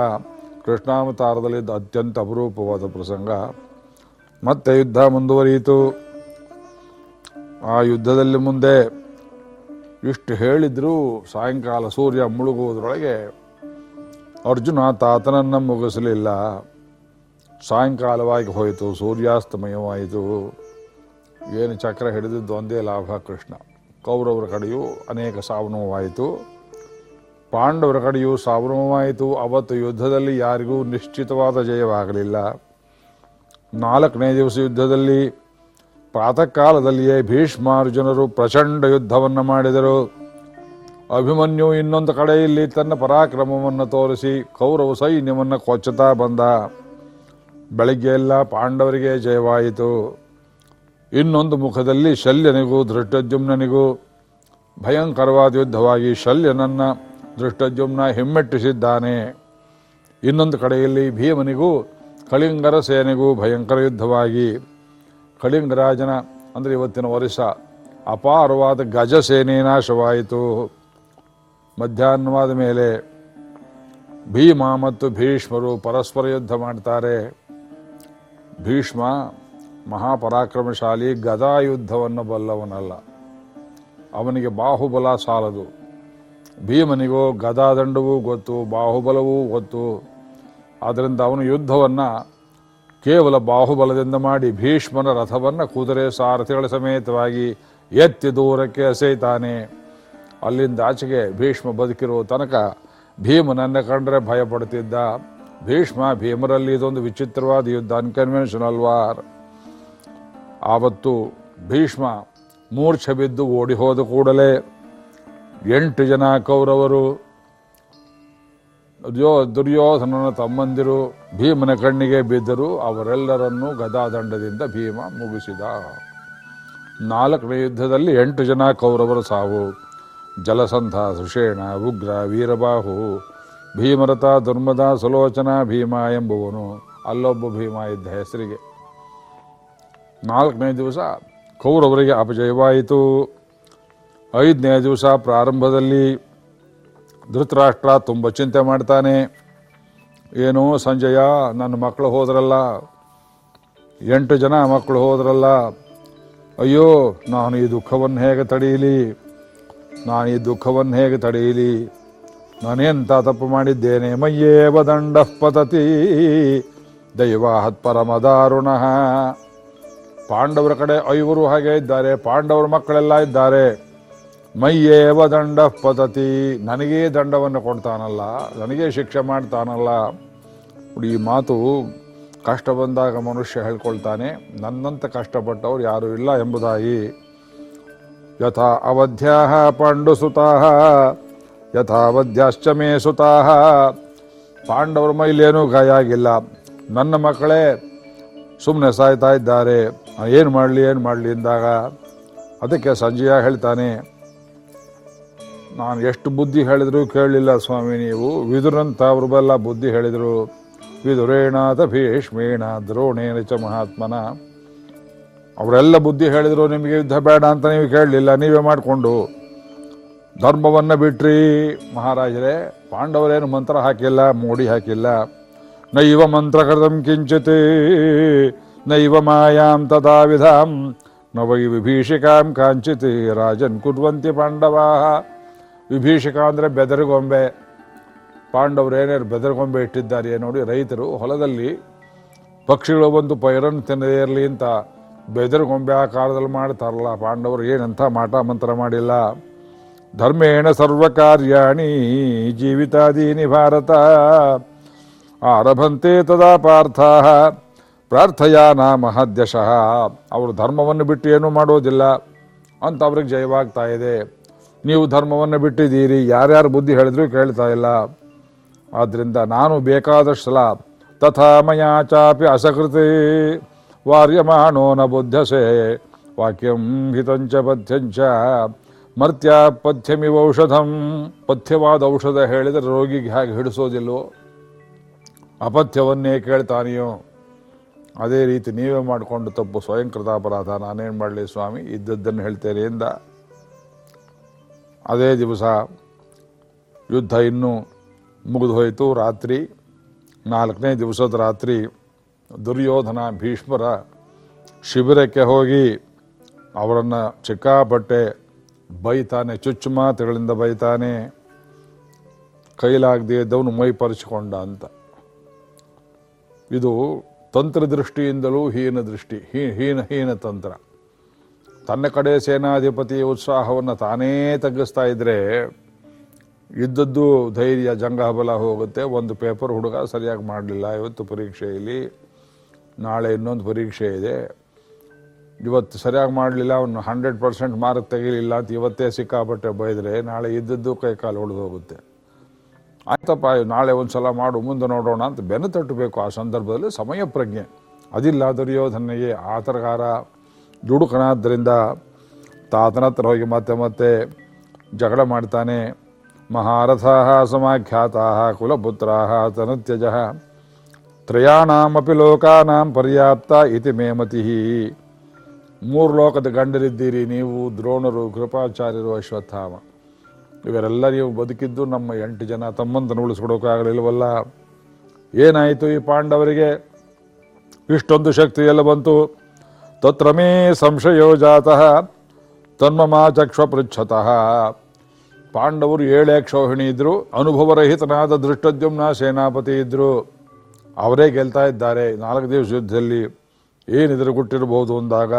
ಕೃಷ್ಣಾವತಾರದಲ್ಲಿ ಇದು ಅತ್ಯಂತ ಅಪರೂಪವಾದ ಪ್ರಸಂಗ. ಮತ್ತೆ ಯುದ್ಧ ಮುಂದುವರಿಯಿತು. ಆ ಯುದ್ಧದಲ್ಲಿ ಮುಂದೆ ಇಷ್ಟು ಹೇಳಿದ್ರು ಸಾಯಂಕಾಲ ಸೂರ್ಯ ಮುಳುಗುವುದರೊಳಗೆ ಅರ್ಜುನ ತಾತನನ್ನು ಮುಗಿಸಲಿಲ್ಲ. ಸಾಯಂಕಾಲವಾಗಿ ಹೋಯಿತು, ಸೂರ್ಯಾಸ್ತಮಯವಾಯಿತು. ಏನು ಚಕ್ರ ಹಿಡಿದಿದ್ದು, ಒಂದೇ ಲಾಭ ಕೃಷ್ಣ. ಕೌರವರ ಕಡೆಯೂ ಅನೇಕ ಸಾವು ನೋವಾಯಿತು. ಪಾಂಡವರ ಕಡೆಯೂ ಸಾವು ನೋವಾಯಿತು ಅವತ್ತು ಯುದ್ಧದಲ್ಲಿ ಯಾರಿಗೂ ನಿಶ್ಚಿತವಾದ ಜಯವಾಗಲಿಲ್ಲ. ನಾಲ್ಕನೇ ದಿವಸ ಯುದ್ಧದಲ್ಲಿ ಪ್ರಾತಃ ಕಾಲದಲ್ಲಿಯೇ ಭೀಷ್ಮಾರ್ಜುನರು ಪ್ರಚಂಡ ಯುದ್ಧವನ್ನು ಮಾಡಿದರು. ಅಭಿಮನ್ಯು ಇನ್ನೊಂದು ಕಡೆಯಲ್ಲಿ ತನ್ನ ಪರಾಕ್ರಮವನ್ನು ತೋರಿಸಿ ಕೌರವ ಸೈನ್ಯವನ್ನು ಕೊಚ್ಚುತ್ತಾ ಬಂದ. ಬೆಳಗ್ಗೆ ಎಲ್ಲ ಪಾಂಡವರಿಗೆ ಜಯವಾಯಿತು. ಇನ್ನೊಂದು ಮುಖದಲ್ಲಿ ಶಲ್ಯನಿಗೂ ದೃಷ್ಟದ್ಯುಮ್ನನಿಗೂ ಭಯಂಕರವಾದ ಯುದ್ಧವಾಗಿ ಶಲ್ಯನನ್ನ ದೃಷ್ಟದ್ಯುಮ್ನ ಹಿಮ್ಮೆಟ್ಟಿಸಿದ್ದಾನೆ. ಇನ್ನೊಂದು ಕಡೆಯಲ್ಲಿ ಭೀಮನಿಗೂ, ಕಳಿಂಗರ ಸೇನೆಗೂ ಭಯಂಕರ ಯುದ್ಧವಾಗಿ. ಕಳಿಂಗರಾಜನ, ಅಂದರೆ ಇವತ್ತಿನ ವರ್ಷ ಅಪಾರವಾದ ಗಜ ಸೇನೆ ನಾಶವಾಯಿತು. ಮಧ್ಯಾಹ್ನವಾದ ಮೇಲೆ ಭೀಮ ಮತ್ತು ಭೀಷ್ಮರು ಪರಸ್ಪರ ಯುದ್ಧ ಮಾಡ್ತಾರೆ. ಭೀಷ್ಮ ಮಹಾಪರಾಕ್ರಮಶಾಲಿ ಗದಾ ಯುದ್ಧವನ್ನು ಬಲ್ಲವನಲ್ಲ. ಅವನಿಗೆ ಬಾಹುಬಲ ಸಾಲದು. ಭೀಮನಿಗೂ ಗದಾದಂಡವೂ ಗೊತ್ತು, ಬಾಹುಬಲವೂ ಗೊತ್ತು. ಅದರಿಂದ ಅವನು ಯುದ್ಧವನ್ನು ಕೇವಲ ಬಾಹುಬಲದಿಂದ ಮಾಡಿ ಭೀಷ್ಮನ ರಥವನ್ನು ಕುದುರೆ ಸಾರಥಿಗಳ ಸಮೇತವಾಗಿ ಎತ್ತಿ ದೂರಕ್ಕೆ ಎಸೆಯ್ತಾನೆ ಅಲ್ಲಿಂದ ಆಚೆಗೆ ಭೀಷ್ಮ ಬದುಕಿರುವ ತನಕ ಭೀಮನನ್ನ ಕಂಡ್ರೆ ಭಯ ಪಡ್ತಿದ್ದ ಭೀಷ್ಮ ಭೀಮರಲ್ಲಿ ಇದೊಂದು ವಿಚಿತ್ರವಾದ ಯುದ್ಧ ಅನ್ಕನ್ವೆನ್ಷನಲ್ ವಾರ್ ಆವತ್ತು ಭೀಷ್ಮ ಮೂರ್ಛೆ ಬಿದ್ದು ಓಡಿ ಹೋದ ಕೂಡಲೇ ಎಂಟು ಜನ ಕೌರವರು ದುರ್ಯೋ, ದುರ್ಯೋಧನನ ತಮ್ಮಂದಿರು, ಭೀಮನ ಕಣ್ಣಿಗೆ ಬಿದ್ದರು. ಅವರೆಲ್ಲರನ್ನೂ ಗದಾದಂಡದಿಂದ ಭೀಮ ಮುಗಿಸಿದ. ನಾಲ್ಕನೇ ಯುದ್ಧದಲ್ಲಿ ಎಂಟು ಜನ ಕೌರವರು ಸಾವು. ಜಲಸಂಧ, ಸುಷೇಣ, ಉಗ್ರ, ವೀರಬಾಹು, ಭೀಮರಥ, ದುರ್ಮದ, ಸುಲೋಚನ, ಭೀಮ ಎಂಬುವನು. ಅಲ್ಲೊಬ್ಬ ಭೀಮ ಇದ್ದ ಹೆಸರಿಗೆ. ನಾಲ್ಕನೇ ದಿವಸ ಕೌರವರಿಗೆ ಅಪಜಯವಾಯಿತು. ಐದನೇ ದಿವಸ ಪ್ರಾರಂಭದಲ್ಲಿ ಧೃತರಾಷ್ಟ್ರ ತುಂಬ ಚಿಂತೆ ಮಾಡ್ತಾನೆ. ಏನು ಸಂಜಯ, ನನ್ನ ಮಕ್ಕಳು ಹೋದ್ರಲ್ಲ. ಎಂಟು ಜನ ಮಕ್ಕಳು ಹೋದ್ರಲ್ಲ. ಅಯ್ಯೋ, ನಾನು ಈ ದುಃಖವನ್ನು ಹೇಗೆ ತಡೆಯಲಿ? ನಾನು ಈ ದುಃಖವನ್ನು ಹೇಗೆ ತಡೆಯಲಿ? ನಾನೆಂತ ತಪ್ಪು ಮಾಡಿದ್ದೇನೆ? ಮಯ್ಯೇವ ದಂಡ ಪತತಿ. ದೈವಾಹತ್ ಪರಮದಾರುಣ ಪಾಂಡವರ ಕಡೆ ಐವರು ಹಾಗೆ ಇದ್ದಾರೆ. ಪಾಂಡವರ ಮಕ್ಕಳೆಲ್ಲ ಇದ್ದಾರೆ. ಮೈಯೇವ ದಂಡ ಪತತಿ. ನನಗೇ ದಂಡವನ್ನು ಕೊಡ್ತಾನಲ್ಲ, ನನಗೇ ಶಿಕ್ಷೆ ಮಾಡ್ತಾನಲ್ಲ. ಈ ಮಾತು ಕಷ್ಟ ಬಂದಾಗ ಮನುಷ್ಯ ಹೇಳ್ಕೊಳ್ತಾನೆ, ನನ್ನಂತ ಕಷ್ಟಪಟ್ಟವ್ರು ಯಾರೂ ಇಲ್ಲ ಎಂಬುದಾಗಿ. ಯಥಾ ಅವಧ್ಯಾ ಪಾಂಡುಸುತಾ ಯಥಾವಧ್ಯಾಶ್ಚ ಮೇ ಸುತಾಹ ಪಾಂಡವರ ಮೈಲೇನೂ ಗಾಯ ಆಗಿಲ್ಲ ನನ್ನ ಮಕ್ಕಳೇ ಸುಮ್ಮನೆ ಸಾಯ್ತಾ ಇದ್ದಾರೆ. ಏನು ಮಾಡಲಿ ಏನು ಮಾಡಲಿ ಅಂದಾಗ ಅದಕ್ಕೆ ಸಂಜೆಯ ಹೇಳ್ತಾನೆ ನಾನು ಎಷ್ಟು ಬುದ್ಧಿ ಹೇಳಿದ್ರು ಕೇಳಲಿಲ್ಲ ಸ್ವಾಮಿ ನೀವು. ವಿದುರಂತ ಅವ್ರಿಗೆಲ್ಲ ಬುದ್ಧಿ ಹೇಳಿದರು. ವಿದುರೇಣಾಥ ಭೀಷ್ಮೇಣ ದ್ರೋಣೇನ ಚ ಮಹಾತ್ಮನ. ಅವರೆಲ್ಲ ಬುದ್ಧಿ ಹೇಳಿದರು, ನಿಮಗೆ ಯುದ್ಧ ಬೇಡ ಅಂತ ನೀವು ಕೇಳಲಿಲ್ಲ, ನೀವೇ ಮಾಡಿಕೊಂಡು. ಧರ್ಮವನ್ನು ಬಿಟ್ರಿ ಮಹಾರಾಜರೇ. ಪಾಂಡವರೇನು ಮಂತ್ರ ಹಾಕಿಲ್ಲ, ಮೋಡಿ ಹಾಕಿಲ್ಲ. ನೈವ ಮಂತ್ರ ಕೃತಂ ಕಿಂಚಿತ್, ನೈವ ಮಾಯಾಂ ತದಾ ವಿಧಾಂ ನ ವೈ ವಿಭೀಷಿಕಾಂ ಕಾಂಚಿತ್, ರಾಜನ್ ಕುರ್ವಂತಿ ಪಾಂಡವಾ. ವಿಭೀಷಿಕ ಅಂದರೆ ಬೆದರುಗೊಂಬೆ, ಪಾಂಡವರು ಏನೇನು ಬೆದರುಗೊಂಬೆ ಇಟ್ಟಿದ್ದಾರೆ ನೋಡಿ ರೈತರು ಹೊಲದಲ್ಲಿ ಪಕ್ಷಿಗಳು ಬಂದು ಪೈರನ್ನು ತಿನ್ನದೇ ಇರಲಿ ಅಂತ ಬೆದರುಗೊಂಬೆ ಆಕಾರದಲ್ಲಿ ಮಾಡ್ತಾರಲ್ಲ, ಪಾಂಡವರು ಏನಂತ ಮಾಟ ಮಂತ್ರ ಮಾಡಿಲ್ಲ. ಧರ್ಮೇಣ ಸರ್ವಕಾರ್ಯಾಣಿ ಜೀವಿತಾದೀನಿ ಭಾರತ, ಆರಭಂತೆ ತದಾ ಪಾರ್ಥ, ಪ್ರಾರ್ಥಯಾ ನಾಮ ಹದ್ಯಶಃ. ಅವರು ಧರ್ಮವನ್ನು ಬಿಟ್ಟು ಏನೂ ಮಾಡೋದಿಲ್ಲ ಅಂತ ಅವ್ರಿಗೆ ಜಯವಾಗ್ತಾ ಇದೆ. ನೀವು ಧರ್ಮವನ್ನು ಬಿಟ್ಟಿದ್ದೀರಿ, ಯಾರ್ಯಾರು ಬುದ್ಧಿ ಹೇಳಿದ್ರು ಕೇಳ್ತಾ ಇಲ್ಲ. ಆದ್ದರಿಂದ ನಾನು ಬೇಕಾದಷ್ಟು ಸಲ ತಥಾ ಮಯಾ ಚಾಪಿ ಅಸಕೃತಿ ವಾರ್ಯಮಾಣೋ ನ ಬುದ್ಧಸೆ, ವಾಕ್ಯಂ ಹಿತಂಚ ಪಥ್ಯಂಚ, ಮರ್ತ್ಯ ಪಥ್ಯಮಿವ ಔಷಧಂ, ಪಥ್ಯವಾದ ಔಷಧ ಹೇಳಿದರೆ ರೋಗಿಗೆ ಹೇಗೆ ಹಿಡಿಸೋದಿಲ್ವೋ ಅಪಥ್ಯವನ್ನೇ ಕೇಳ್ತಾನೆಯೋ? ಅದೇ ರೀತಿ ನೀವೇ ಮಾಡಿಕೊಂಡು ತಪ್ಪು ಸ್ವಯಂಕೃತ ಅಪರಾಧ ನಾನೇನು ಮಾಡಲಿ ಸ್ವಾಮಿ? ಇದ್ದದ್ದನ್ನು ಹೇಳ್ತೇನೆ ಎಂದ. ಅದೇ ದಿವಸ ಯುದ್ಧ ಇನ್ನೂ ಮುಗಿದು ಹೋಯಿತು ರಾತ್ರಿ ನಾಲ್ಕನೇ ದಿವಸದ ರಾತ್ರಿ ದುರ್ಯೋಧನ ಭೀಷ್ಮರ ಶಿಬಿರಕ್ಕೆ ಹೋಗಿ ಅವರನ್ನು ಸಿಕ್ಕಾಪಟ್ಟೆ ಬೈತಾನೆ, ಚುಚ್ಚು ಮಾತುಗಳಿಂದ ಬೈತಾನೆ, ಕೈಲಾಗದೇ ಇದ್ದವನು ಮೈ ಪರಿಸಿಕೊಂಡ ಅಂತ. ಇದು ತಂತ್ರದೃಷ್ಟಿಯಿಂದಲೂ ಹೀನ ದೃಷ್ಟಿ, ಹೀ, ಹೀನ ಹೀನ ತಂತ್ರ. ತನ್ನ ಕಡೆ ಸೇನಾಧಿಪತಿ ಉತ್ಸಾಹವನ್ನು ತಾನೇ ತಗ್ಗಿಸ್ತಾ ಇದ್ದರೆ ಇದ್ದದ್ದು ಧೈರ್ಯ ಜಂಗಬಲ ಹೋಗುತ್ತೆ. ಒಂದು ಪೇಪರ್ ಹುಡುಗ ಸರಿಯಾಗಿ ಮಾಡಲಿಲ್ಲ. ಇವತ್ತು ಪರೀಕ್ಷೆಯಲ್ಲಿ, ನಾಳೆ ಇನ್ನೊಂದು ಪರೀಕ್ಷೆ ಇದೆ. ಇವತ್ತು ಸರಿಯಾಗಿ ಮಾಡಲಿಲ್ಲ. ಅವನು ಹಂಡ್ರೆಡ್ ಪರ್ಸೆಂಟ್ ಮಾರ್ಕ್ ತೆಗಿಲಿಲ್ಲ ಅಂತ ಇವತ್ತೇ ಸಿಕ್ಕಾಪಟ್ಟೆ ಬೈದರೆ ನಾಳೆ ಇದ್ದದ್ದು ಕೈ ಕಾಲು ಹೊಡೆದು ಹೋಗುತ್ತೆ. ಆಯ್ತಪ್ಪ, ನಾಳೆ ಒಂದು ಸಲ ಮಾಡು, ಮುಂದೆ ನೋಡೋಣ ಅಂತ ಬೆನ್ನು ತಟ್ಟಬೇಕು. ಆ ಸಂದರ್ಭದಲ್ಲಿ ಸಮಯ ಪ್ರಜ್ಞೆ ಅದಿಲ್ಲ ದುರ್ಯೋಧನೆಗೆ ಆತರಗಾರ ದುಡುಕನಾದ್ದರಿಂದ ತಾತನ ಹತ್ರ ಹೋಗಿ ಮತ್ತೆ ಮತ್ತೆ ಜಗಳ ಮಾಡ್ತಾನೆ. ಮಹಾರಥಾ ಸಮಾಖ್ಯಾತ ಕುಲಪುತ್ರ ತನುತ್ಯಜ. ತ್ರಯಾಣಮಪಿ ಲೋಕಾನಾಂ ಪರ್ಯಾಪ್ತ ಇತಿ ಮೇಮತಿ ಮೂರು ಲೋಕದ ಗಂಡರಿದ್ದೀರಿ ನೀವು, ದ್ರೋಣರು, ಕೃಪಾಚಾರ್ಯರು, ಅಶ್ವತ್ಥಾಮ. ಇವರೆಲ್ಲ ನೀವು ಬದುಕಿದ್ದು ನಮ್ಮ ಎಂಟು ಜನ ತಮ್ಮಂತನ ಉಳಿಸ್ಕೊಡೋಕ್ಕಾಗಲಿಲ್ವಲ್ಲ? ಏನಾಯಿತು ಈ ಪಾಂಡವರಿಗೆ? ಇಷ್ಟೊಂದು ಶಕ್ತಿ ಎಲ್ಲ ಬಂತು. ತತ್ರ ಮೇ ಸಂಶಯೋ ಜಾತಃ ತನ್ಮಮಾಚಕ್ಷ ಪೃಚ್ಛತಃ ಪಾಂಡವರು ಏಳೇ ಕ್ಷೋಹಿಣಿ ಇದ್ದರು ಅನುಭವರಹಿತನಾದ ದೃಷ್ಟದ್ಯುಮ್ನ ಸೇನಾಪತಿ ಇದ್ದರು ಅವರೇ ಗೆಲ್ತಾ ಇದ್ದಾರೆ, ನಾಲ್ಕು ದಿವಸ ಯುದ್ಧದಲ್ಲಿ ಏನಿದ್ರೆ ಗುಟ್ಟಿರಬಹುದು ಅಂದಾಗ,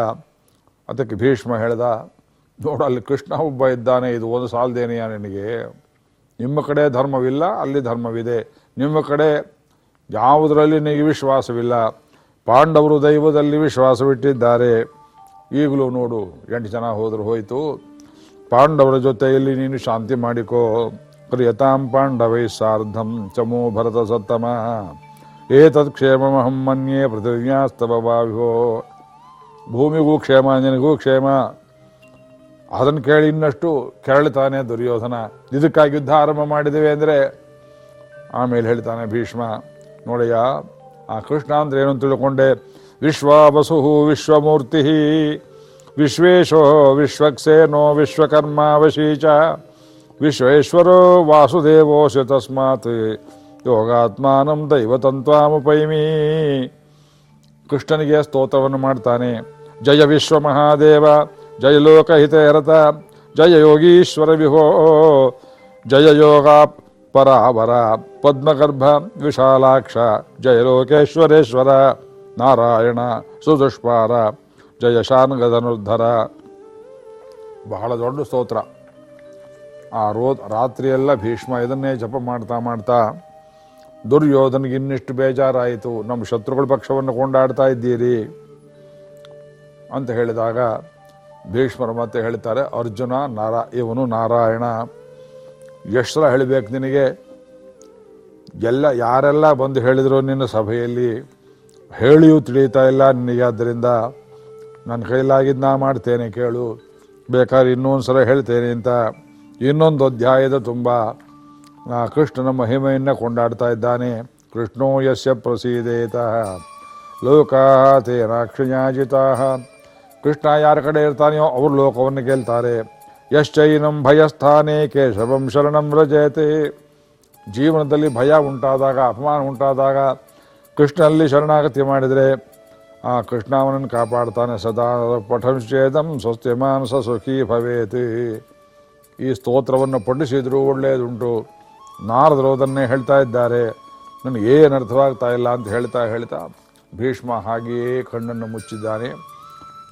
ಅದಕ್ಕೆ ಭೀಷ್ಮ ಹೇಳ್ದ, ನೋಡು, ಅಲ್ಲಿ ಕೃಷ್ಣ ಒಬ್ಬ ಇದ್ದಾನೆ, ಇದು ಒಂದು ಸಾಲದೇನೆಯ ನಿನಗೆ? ನಿಮ್ಮ ಕಡೆ ಧರ್ಮವಿಲ್ಲ, ಅಲ್ಲಿ ಧರ್ಮವಿದೆ. ನಿಮ್ಮ ಕಡೆ ಯಾವುದರಲ್ಲಿ ನಿನಗೆ ವಿಶ್ವಾಸವಿಲ್ಲ? ಪಾಂಡವರು ದೈವದಲ್ಲಿ ವಿಶ್ವಾಸವಿಟ್ಟಿದ್ದಾರೆ. ಈಗಲೂ ನೋಡು, ಎಂಟು ಜನ ಹೋದರೂ, ಹೋಯಿತು. ಪಾಂಡವರ ಜೊತೆಯಲ್ಲಿ ನೀನು ಶಾಂತಿ ಮಾಡಿಕೋ. ಪ್ರಿಯತಾಂ ಪಾಂಡವೈ ಸಾರ್ಧಂ ಚಮೋ ಭರತ ಸತ್ತಮ. ಏತತ್ ಕ್ಷೇಮಮಹಂ ಮನ್ಯೇ ಪೃಥಿವ್ಯಾಸ್ತವ ವಾವಿಹೋ ಭೂಮಿಗೂ ಕ್ಷೇಮ, ನಿನಗೂ ಕ್ಷೇಮ. ಅದನ್ನು ಕೇಳಿ ಇನ್ನಷ್ಟು ಕೆರಳ್ತಾನೆ ದುರ್ಯೋಧನ. ಇದಕ್ಕಾಗಿ ಯುದ್ಧ ಆರಂಭ ಮಾಡಿದ್ದೇವೆ ಅಂದರೆ, ಆಮೇಲೆ ಹೇಳ್ತಾನೆ ಭೀಷ್ಮ, ನೋಡಯ್ಯ ಆ ಕೃಷ್ಣ ಅಂದ್ರೆ ಏನು ಅಂತ ತಿಳ್ಕೊಂಡೆ? ವಿಶ್ವಾವಸು ವಿಶ್ವಮೂರ್ತಿ. ವಿಶ್ವೇಶೋ ವಿಶ್ವಕ್ಸೇನೋ ವಿಶ್ವಕರ್ಮ ವಶೀಚ ವಿಶ್ವೇಶ್ವರೋ ವಾಸುದೇವೋಶ ತಸ್ಮಾತ್ ಯೋಗಾತ್ಮಾನಂ ದೈವತಂತ್ವಾಮುಪೈಮಿ. ಕೃಷ್ಣನಿಗೆ ಸ್ತೋತ್ರವನ್ನು ಮಾಡ್ತಾನೆ. ಜಯ ವಿಶ್ವ ಮಹಾದೇವ, ಜಯ ಲೋಕಹಿತೇರತ ಜಯ ಯೋಗೀಶ್ವರ ವಿಹೋ, ಜಯ ಯೋಗ ಪರಾವರ, ಪದ್ಮಗರ್ಭ, ವಿಶಾಲಾಕ್ಷ, ಜಯ ಲೋಕೇಶ್ವರೇಶ್ವರ, ನಾರಾಯಣ, ಸುದುಷ್ಪಾರ, ಜಯ ಶಾನ್ಗಧನುರ್ಧರ ಬಹಳ ದೊಡ್ಡ ಸ್ತೋತ್ರ. ಆ ರೋ, ರಾತ್ರಿಯೆಲ್ಲ ಭೀಷ್ಮ ಇದನ್ನೇ ಜಪ ಮಾಡ್ತಾ ಮಾಡ್ತಾ ದುರ್ಯೋಧನಿಗೆ ಇನ್ನಿಷ್ಟು ಬೇಜಾರಾಯಿತು. ನಮ್ಮ ಶತ್ರುಗಳ ಪಕ್ಷವನ್ನು ಕೊಂಡಾಡ್ತಾ ಇದ್ದೀರಿ ಅಂತ ಹೇಳಿದಾಗ ಭೀಷ್ಮರು ಮತ್ತೆ ಹೇಳ್ತಾರೆ, ಅರ್ಜುನ, ನಾರಾ, ಇವನು ನಾರಾಯಣ. ಎಷ್ಟು ಸಲ ಹೇಳಬೇಕು ನಿನಗೆ? ಎಲ್ಲ ಯಾರೆಲ್ಲ ಬಂದು ಹೇಳಿದ್ರು ನಿನ್ನ ಸಭೆಯಲ್ಲಿ, ಹೇಳಿಯೂ ತಿಳಿಯುತ್ತಾ ಇಲ್ಲ ನಿನಗೆ, ಆದ್ದರಿಂದ ನನ್ನ ಕೈಲಾಗಿದ್ದು ನಾ ಮಾಡ್ತೇನೆ ಕೇಳು. ಬೇಕಾದ್ರೆ ಇನ್ನೊಂದು ಸಲ ಹೇಳ್ತೇನೆ ಅಂತ ಇನ್ನೊಂದು ಅಧ್ಯಾಯದ ತುಂಬ ಕೃಷ್ಣನ ಮಹಿಮೆಯನ್ನು ಕೊಂಡಾಡ್ತಾ ಇದ್ದಾನೆ. ಕೃಷ್ಣೋ ಯಸ್ಯ ಪ್ರಸೀದೇತ. ಲೋಕಾ ರಾಕ್ಷಿಣಾಜಿತಾ ಕೃಷ್ಣ ಯಾರ ಕಡೆ ಇರ್ತಾನೆಯೋ ಅವರು ಲೋಕವನ್ನು ಗೆಲ್ತಾರೆ ಯಶ್ಚೈನಂ ಭಯಸ್ಥಾನೇ ಕೇಶವಂ ಶರಣಂ ವ್ರಜಯತೆ ಜೀವನದಲ್ಲಿ ಭಯ ಉಂಟಾದಾಗ, ಅಪಮಾನ ಉಂಟಾದಾಗ ಕೃಷ್ಣನಲ್ಲಿ ಶರಣಾಗತಿ ಮಾಡಿದರೆ, ಆ ಕೃಷ್ಣ ಅವನನ್ನು ಕಾಪಾಡ್ತಾನೆ, ಸದಾ ಪಠಂಶ್ಚೇದಂ ಸ್ವಸ್ತಿ ಮಾನಸ ಸುಖಿ ಭವೇತಿ. ಈ ಸ್ತೋತ್ರವನ್ನು ಪಠಿಸಿದರೂ ಒಳ್ಳೆಯದುಂಟು. ನಾರದರು ಅದನ್ನೇ ಹೇಳ್ತಾ ಇದ್ದಾರೆ. ನನಗೆ ಏನು ಅರ್ಥವಾಗ್ತಾ ಇಲ್ಲ ಅಂತ ಹೇಳ್ತಾ ಹೇಳ್ತಾ ಭೀಷ್ಮ ಹಾಗೆಯೇ ಕಣ್ಣನ್ನು ಮುಚ್ಚಿದ್ದಾನೆ.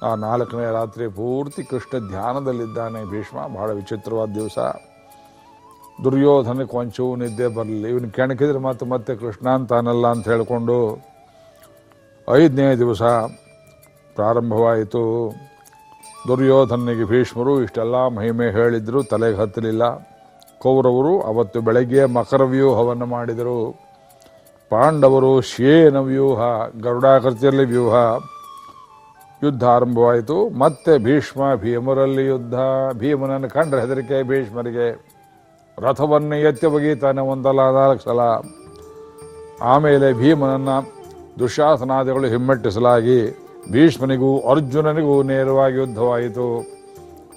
ಆ ನಾಲ್ಕನೇ ರಾತ್ರಿ ಪೂರ್ತಿ ಕೃಷ್ಣ ಧ್ಯಾನದಲ್ಲಿದ್ದಾನೆ. ಭೀಷ್ಮ, ಬಹಳ ವಿಚಿತ್ರವಾದ ದಿವಸ. ದುರ್ಯೋಧನಕ್ಕೆ ಒಂಚೂ ನಿದ್ದೆ ಬರಲಿಲ್ಲ. ಇವನು ಕೆಣಕಿದ್ರೆ ಮತ್ತೆ ಮತ್ತೆ ಕೃಷ್ಣ ಅಂತಾನಲ್ಲ ಅಂತ ಹೇಳಿಕೊಂಡು ಐದನೇ ದಿವಸ ಪ್ರಾರಂಭವಾಯಿತು. ದುರ್ಯೋಧನಿಗೆ ಭೀಷ್ಮರು ಇಷ್ಟೆಲ್ಲ ಮಹಿಮೆ ಹೇಳಿದ್ರು, ತಲೆಗೆ ಹತ್ತಲಿಲ್ಲ. ಕೌರವರು ಅವತ್ತು ಬೆಳಗ್ಗೆ ಮಕರ ವ್ಯೂಹವನ್ನು ಮಾಡಿದರು. ಪಾಂಡವರು ಶೇನ ವ್ಯೂಹ, ಗರುಡಾಕೃತಿಯಲ್ಲಿ ವ್ಯೂಹ ಯುದ್ಧ ಆರಂಭವಾಯಿತು ಮತ್ತೆ ಭೀಷ್ಮ ಭೀಮರಲ್ಲಿ ಯುದ್ಧ. ಭೀಮನನ್ನು ಕಂಡ್ರೆ ಹೆದರಿಕೆ, ಭೀಷ್ಮರಿಗೆ ರಥವನ್ನು ಎತ್ತಿ ಒಗೀತಾನೆ ಒಂದಲ್ಲ ನಾಲ್ಕು ಸಲ ಆಮೇಲೆ ಭೀಮನನ್ನು ದುಶಾಸನಾದಿಗಳು ಹಿಮ್ಮೆಟ್ಟಿಸಲಾಗಿ ಭೀಷ್ಮನಿಗೂ ಅರ್ಜುನನಿಗೂ ನೇರವಾಗಿ ಯುದ್ಧವಾಯಿತು.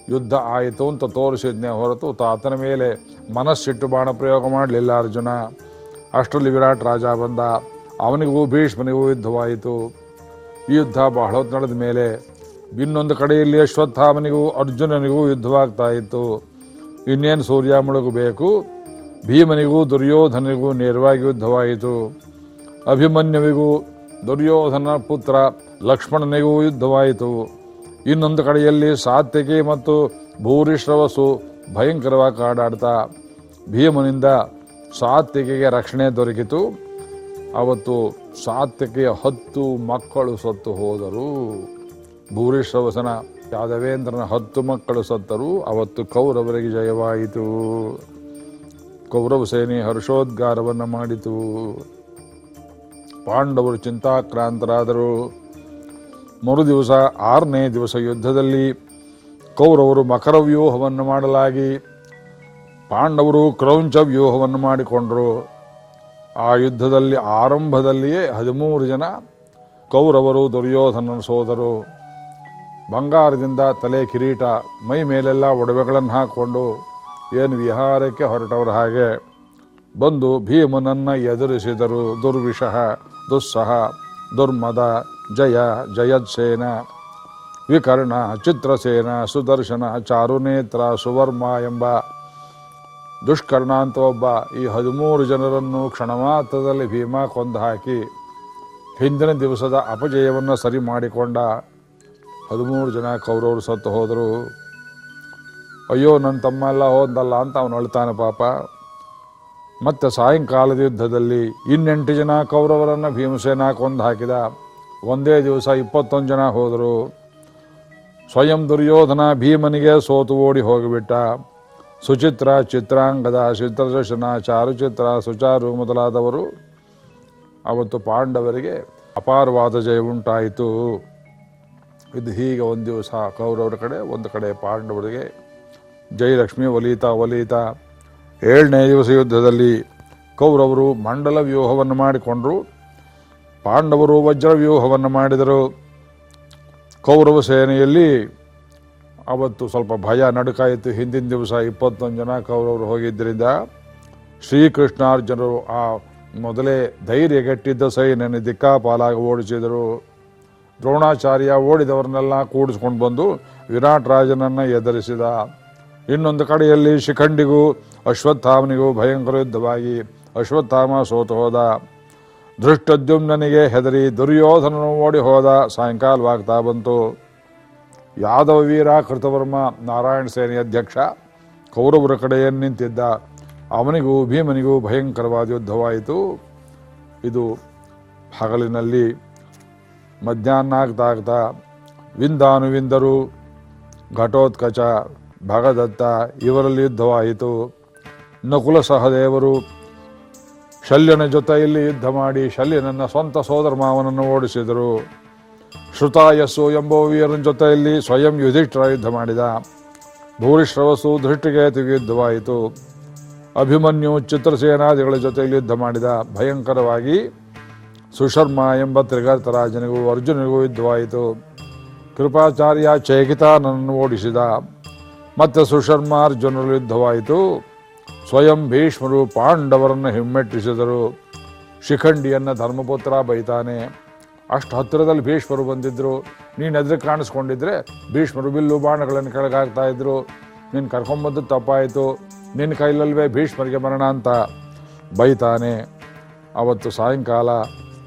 ಯುದ್ಧ ಆಯಿತು ಅಂತ ತೋರಿಸಿದ್ನೇ ಹೊರತು ತಾತನ ಮೇಲೆ ಮನಸ್ಸಿಟ್ಟು ಬಾಣ ಪ್ರಯೋಗ ಮಾಡಲಿಲ್ಲ ಅರ್ಜುನ. ಅಷ್ಟರಲ್ಲಿ ವಿರಾಟ್ ರಾಜ ಬಂದ. ಅವನಿಗೂ ಭೀಷ್ಮನಿಗೂ ಯುದ್ಧವಾಯಿತು. ಈ ಯುದ್ಧ ಬಹಳ ಹೊತ್ತು ನಡೆದ ಮೇಲೆ ಇನ್ನೊಂದು ಕಡೆಯಲ್ಲಿ ಅಶ್ವತ್ಥಾಮನಿಗೂ ಅರ್ಜುನನಿಗೂ ಯುದ್ಧವಾಗ್ತಾ ಇತ್ತು. ಇನ್ನೇನು ಸೂರ್ಯ ಮುಳುಗಬೇಕು? ಭೀಮನಿಗೂ ದುರ್ಯೋಧನಿಗೂ ನೇರವಾಗಿ ಯುದ್ಧವಾಯಿತು. ಅಭಿಮನ್ಯುವಿಗೂ ದುರ್ಯೋಧನ ಪುತ್ರ ಲಕ್ಷ್ಮಣನಿಗೂ ಯುದ್ಧವಾಯಿತು. ಇನ್ನೊಂದು ಕಡೆಯಲ್ಲಿ ಸಾತ್ಯಕಿ ಮತ್ತು ಭೂರಿಶ್ರವಸು ಭಯಂಕರವಾಗಿ ಕಾಡಾಡ್ತಾ ಭೀಮನಿಂದ ಸಾತ್ಯಕಿಗೆ ರಕ್ಷಣೆ ದೊರಕಿತು. ಅವತ್ತು ಸಾತ್ಯಕೆಯ ಹತ್ತು ಮಕ್ಕಳು ಸತ್ತು ಹೋದರು, ಭೂರಿಶ್ರವಸನ ಯಾದವೇಂದ್ರನ ಹತ್ತು ಮಕ್ಕಳು ಸತ್ತರು ಅವತ್ತು ಕೌರವರಿಗೆ ಜಯವಾಯಿತು. ಕೌರವ ಸೇನೆ ಹರ್ಷೋದ್ಗಾರವನ್ನು ಮಾಡಿತು. ಪಾಂಡವರು ಚಿಂತಾಕ್ರಾಂತರಾದರು. ಮರು ದಿವಸ ಆರನೇ ದಿವಸ ಯುದ್ಧದಲ್ಲಿ ಕೌರವರು ಮಕರ ವ್ಯೂಹವನ್ನು ಮಾಡಲಾಗಿ, ಪಾಂಡವರು ಕ್ರೌಂಚ ವ್ಯೂಹವನ್ನು ಮಾಡಿಕೊಂಡರು. ಆ ಯುದ್ಧದಲ್ಲಿ ಆರಂಭದಲ್ಲಿಯೇ ಹದಿಮೂರು ಜನ ಕೌರವರು ದುರ್ಯೋಧನನ ಸೋದರು. ಬಂಗಾರದಿಂದ ತಲೆ ಕಿರೀಟ, ಮೈ ಮೇಲೆಲ್ಲ ಒಡವೆಗಳನ್ನು ಹಾಕ್ಕೊಂಡು ಏನು ವಿಹಾರಕ್ಕೆ ಹೊರಟವರ ಹಾಗೆ ಬಂದು ಭೀಮನನ್ನು ಎದುರಿಸಿದರು. ದುರ್ವಿಷಃ, ದುಸ್ಸಹ, ದುರ್ಮದ, ಜಯ ಜಯತ್ಸೇನ ವಿಕರ್ಣ, ಚಿತ್ರಸೇನ, ಸುದರ್ಶನ, ಚಾರುನೇತ್ರ, ಸುವರ್ಮ ಎಂಬ ದುಷ್ಕರ್ಣ ಅಂತ ಒಬ್ಬ ಈ ಹದಿಮೂರು ಜನರನ್ನು ಕ್ಷಣಮಾತ್ರದಲ್ಲಿ ಭೀಮ ಕೊಂದು ಹಾಕಿ ಹಿಂದಿನ ದಿವಸದ ಅಪಜಯವನ್ನು ಸರಿ ಮಾಡಿಕೊಂಡ ಹದಿಮೂರು ಜನ ಕೌರವರು ಸತ್ತು ಹೋದರು. ಅಯ್ಯೋ ನನ್ನ ತಮ್ಮ ಎಲ್ಲ ಹೋದಲ್ಲ ಅಂತ ಅವನು ಅಳ್ತಾನೆ ಪಾಪ. ಮತ್ತು ಸಾಯಂಕಾಲದ ಯುದ್ಧದಲ್ಲಿ ಇನ್ನೆಂಟು ಜನ ಕೌರವರನ್ನು ಭೀಮಸೇನ ಕೊಂದು ಹಾಕಿದ ಒಂದೇ ದಿವಸ ಇಪ್ಪತ್ತೊಂದು ಜನ ಹೋದರು. ಸ್ವಯಂ ದುರ್ಯೋಧನ ಭೀಮನಿಗೆ ಸೋತು ಓಡಿ ಹೋಗಿಬಿಟ್ಟ. ಸುಚಿತ್ರ, ಚಿತ್ರಾಂಗದ, ಚಿತ್ರದರ್ಶನ, ಚಾರುಚಿತ್ರ, ಸುಚಾರು ಮೊದಲಾದವರು ಅವತ್ತು ಪಾಂಡವರಿಗೆ ಅಪಾರವಾದ ಜಯ ಉಂಟಾಯಿತು. ಇದು ಹೀಗೆ ಒಂದು ದಿವಸ ಕೌರವರ ಕಡೆ, ಒಂದು ಕಡೆ ಪಾಂಡವರಿಗೆ ಜಯಲಕ್ಷ್ಮಿ ಒಲೀತಾ ಒಲೀತಾ. ಏಳನೇ ದಿವಸ ಯುದ್ಧದಲ್ಲಿ ಕೌರವರು ಮಂಡಲ ವ್ಯೂಹವನ್ನು ಮಾಡಿಕೊಂಡರು. ಪಾಂಡವರು ವಜ್ರ ವ್ಯೂಹವನ್ನು ಮಾಡಿದರು. ಕೌರವ ಸೇನೆಯಲ್ಲಿ ಅವತ್ತು ಸ್ವಲ್ಪ ಭಯ ನಡುಕಾಯಿತು. ಹಿಂದಿನ ದಿವಸ ಇಪ್ಪತ್ತೊಂದು ಜನ ಕೌರವರು ಹೋಗಿದ್ದರಿಂದ ಶ್ರೀಕೃಷ್ಣಾರ್ಜುನರು ಆ ಮೊದಲೇ ಧೈರ್ಯಗೆಟ್ಟಿದ್ದ ಸೈನ್ಯನ ದಿಕ್ಕಾಪಾಲಾಗಿ ಓಡಿಸಿದರು. ದ್ರೋಣಾಚಾರ್ಯ ಓಡಿದವರನ್ನೆಲ್ಲ ಕೂಡಿಸ್ಕೊಂಡು ಬಂದು ವಿರಾಟ್ ರಾಜನನ್ನು ಎದುರಿಸಿದ. ಇನ್ನೊಂದು ಕಡೆಯಲ್ಲಿ ಶಿಖಂಡಿಗೂ ಅಶ್ವತ್ಥಾಮನಿಗೂ ಭಯಂಕರ ಯುದ್ಧವಾಗಿ ಅಶ್ವತ್ಥಾಮ ಸೋತು ಹೋದ. ಧೃಷ್ಟದ್ಯುಮ್ನನಿಗೆ ಹೆದರಿ ದುರ್ಯೋಧನನು ಓಡಿ ಹೋದ. ಸಾಯಂಕಾಲವಾಗ್ತಾ ಬಂತು. ಯಾದವ ವೀರ ಕೃತವರ್ಮ ನಾರಾಯಣ ಸೇನೆಯ ಅಧ್ಯಕ್ಷ ಕೌರವರ ಕಡೆಯನ್ನು ನಿಂತಿದ್ದ ಅವನಿಗೂ ಭೀಮನಿಗೂ ಭಯಂಕರವಾದ ಯುದ್ಧವಾಯಿತು ಇದು ಹಗಲಿನಲ್ಲಿ ಮಧ್ಯಾಹ್ನ ಆಗ್ತಾ ಆಗ್ತಾ ವಿಂದಾನುವಿಂದರು, ಘಟೋತ್ಕಚ, ಭಗದತ್ತ ಇವರಲ್ಲಿ ಯುದ್ಧವಾಯಿತು. ನಕುಲ ಸಹದೇವರು ಶಲ್ಯನ ಜೊತೆಯಲ್ಲಿ ಯುದ್ಧ ಮಾಡಿ ಶಲ್ಯನನ್ನ ಸ್ವಂತ ಸೋದರ ಮಾವನನ್ನು ಓಡಿಸಿದರು. ಶ್ರುತಾಯಸ್ಸು ಎಂಬ ವೀರನ ಜೊತೆಯಲ್ಲಿ ಸ್ವಯಂ ಯುಧಿಷ್ಠರ ಯುದ್ಧ ಮಾಡಿದ. ಭೂರಿಶ್ರವಸು ಧೃಷ್ಟಿಗೇತುಗೆ ಯುದ್ಧವಾಯಿತು ಅಭಿಮನ್ಯು ಚಿತ್ರಸೇನಾದಿಗಳ ಜೊತೆಯಲ್ಲಿ ಯುದ್ಧ ಮಾಡಿದ. ಭಯಂಕರವಾಗಿ ಸುಶರ್ಮ ಎಂಬ ತ್ರಿಗರ್ತರಾಜನಿಗೂ ಅರ್ಜುನಿಗೂ ಯುದ್ಧವಾಯಿತು. ಕೃಪಾಚಾರ್ಯ ಚೇಕಿತಾನನ್ನು ಓಡಿಸಿದ. ಮತ್ತೆ ಸುಶರ್ಮ ಅರ್ಜುನರು ಯುದ್ಧವಾಯಿತು. ಸ್ವಯಂ ಭೀಷ್ಮರು ಪಾಂಡವರನ್ನು ಹಿಮ್ಮೆಟ್ಟಿಸಿದರು. ಶಿಖಂಡಿಯನ್ನು ಧರ್ಮಪುತ್ರ ಬೈತಾನೆ. ಅಷ್ಟು ಹತ್ತಿರದಲ್ಲಿ ಭೀಷ್ಮರು ಬಂದಿದ್ದರು ನೀನು ಎದುರು ಕಾಣಿಸ್ಕೊಂಡಿದ್ರೆ ಭೀಷ್ಮರು ಬಿಲ್ಲು ಬಾಣಗಳನ್ನು ಕೆಳಗಾಗ್ತಾ ಇದ್ರು. ನೀನು ಕರ್ಕೊಂಬಂದು ತಪ್ಪಾಯಿತು. ನಿನ್ನ ಕೈಲಲ್ವೇ ಭೀಷ್ಮರಿಗೆ ಮರಣ ಅಂತ. ಬೈತಾನೆ. ಅವತ್ತು ಸಾಯಂಕಾಲ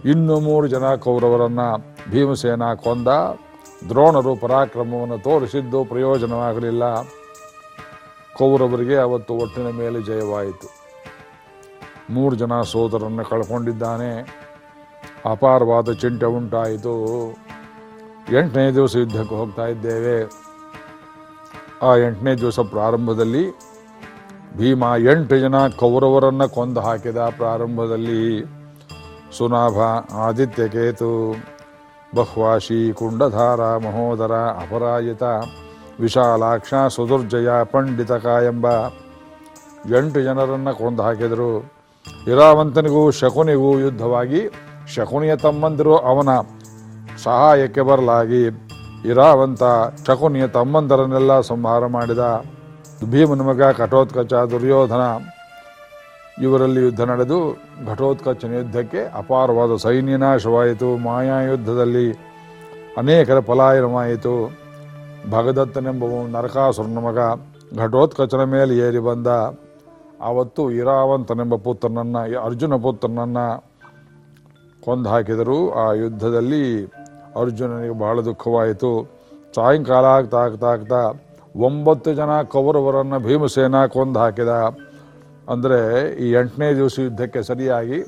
ಇನ್ನೂ ಮೂರು ಜನ ಕೌರವರನ್ನು ಭೀಮಸೇನ ಕೊಂದ ದ್ರೋಣರು ಪರಾಕ್ರಮವನ್ನು ತೋರಿಸಿದ್ದು ಪ್ರಯೋಜನವಾಗಲಿಲ್ಲ. ಕೌರವರಿಗೆ ಅವತ್ತು ಒಟ್ಟಿನ ಮೇಲೆ ಜಯವಾಯಿತು. ಮೂರು ಜನ ಸೋದರನ್ನು ಕಳ್ಕೊಂಡಿದ್ದಾನೆ. ಅಪಾರವಾದ ಚಿಂತೆ ಉಂಟಾಯಿತು. ಎಂಟನೇ ದಿವಸ ಯುದ್ಧಕ್ಕೆ ಹೋಗ್ತಾ ಇದ್ದೇವೆ. ಆ ಎಂಟನೇ ದಿವಸ ಪ್ರಾರಂಭದಲ್ಲಿ ಭೀಮ ಎಂಟು ಜನ ಕೌರವರನ್ನು ಕೊಂದು ಹಾಕಿದ ಪ್ರಾರಂಭದಲ್ಲಿ ಸುನಾಭ, ಆದಿತ್ಯ ಕೇತು, ಬಹ್ವಾಶಿ, ಕುಂಡಧಾರ, ಮಹೋದರ, ಅಪರಾಜಿತ, ವಿಶಾಲಾಕ್ಷ, ಸುದುರ್ಜಯ ಪಂಡಿತಕ ಎಂಬ ಎಂಟು ಜನರನ್ನು ಕೊಂದು ಹಾಕಿದರು. ಇರಾವಂತನಿಗೂ ಶಕುನಿಗೂ ಯುದ್ಧವಾಗಿ ಶಕುನಿಯ ತಮ್ಮಂದಿರು ಅವನ ಸಹಾಯಕ್ಕೆ ಬರಲಾಗಿ ಇರಾವಂತ ಶಕುನಿಯ ತಮ್ಮಂದರನ್ನೆಲ್ಲ ಸಂಹಾರ ಮಾಡಿದ ಭೀಮನ ಮಗ ಘಟೋತ್ಕಚ ದುರ್ಯೋಧನ. ಇವರಲ್ಲಿ ಯುದ್ಧ ನಡೆದು ಘಟೋತ್ಕಚನ ಯುದ್ಧಕ್ಕೆ ಅಪಾರವಾದ ಸೈನ್ಯನಾಶವಾಯಿತು ಮಾಯಾ ಯುದ್ಧದಲ್ಲಿ ಅನೇಕರ ಪಲಾಯನವಾಯಿತು. ಭಗದತ್ತನೆಂಬ ನರಕಾಸುರನ ಮಗ ಘಟೋತ್ಕಚನ ಮೇಲೆ ಏರಿ ಬಂದ. ಆವತ್ತು ಇರಾವಂತನೆಂಬ ಪುತ್ರನನ್ನು, ಅರ್ಜುನ ಪುತ್ರನನ್ನ ಕೊಂದು ಹಾಕಿದರು ಆ ಯುದ್ಧದಲ್ಲಿ ಅರ್ಜುನನಿಗೆ ಬಹಳ ದುಃಖವಾಯಿತು. ಸಾಯಂಕಾಲ ಆಗ್ತಾ ಆಗ್ತಾ ಆಗ್ತಾ ಒಂಬತ್ತು ಜನ ಕೌರವರನ್ನು ಭೀಮಸೇನ ಕೊಂದು ಹಾಕಿದ. ಅಂದರೆ ಈ ಎಂಟನೇ ದಿವಸ ಯುದ್ಧಕ್ಕೆ ಸರಿಯಾಗಿ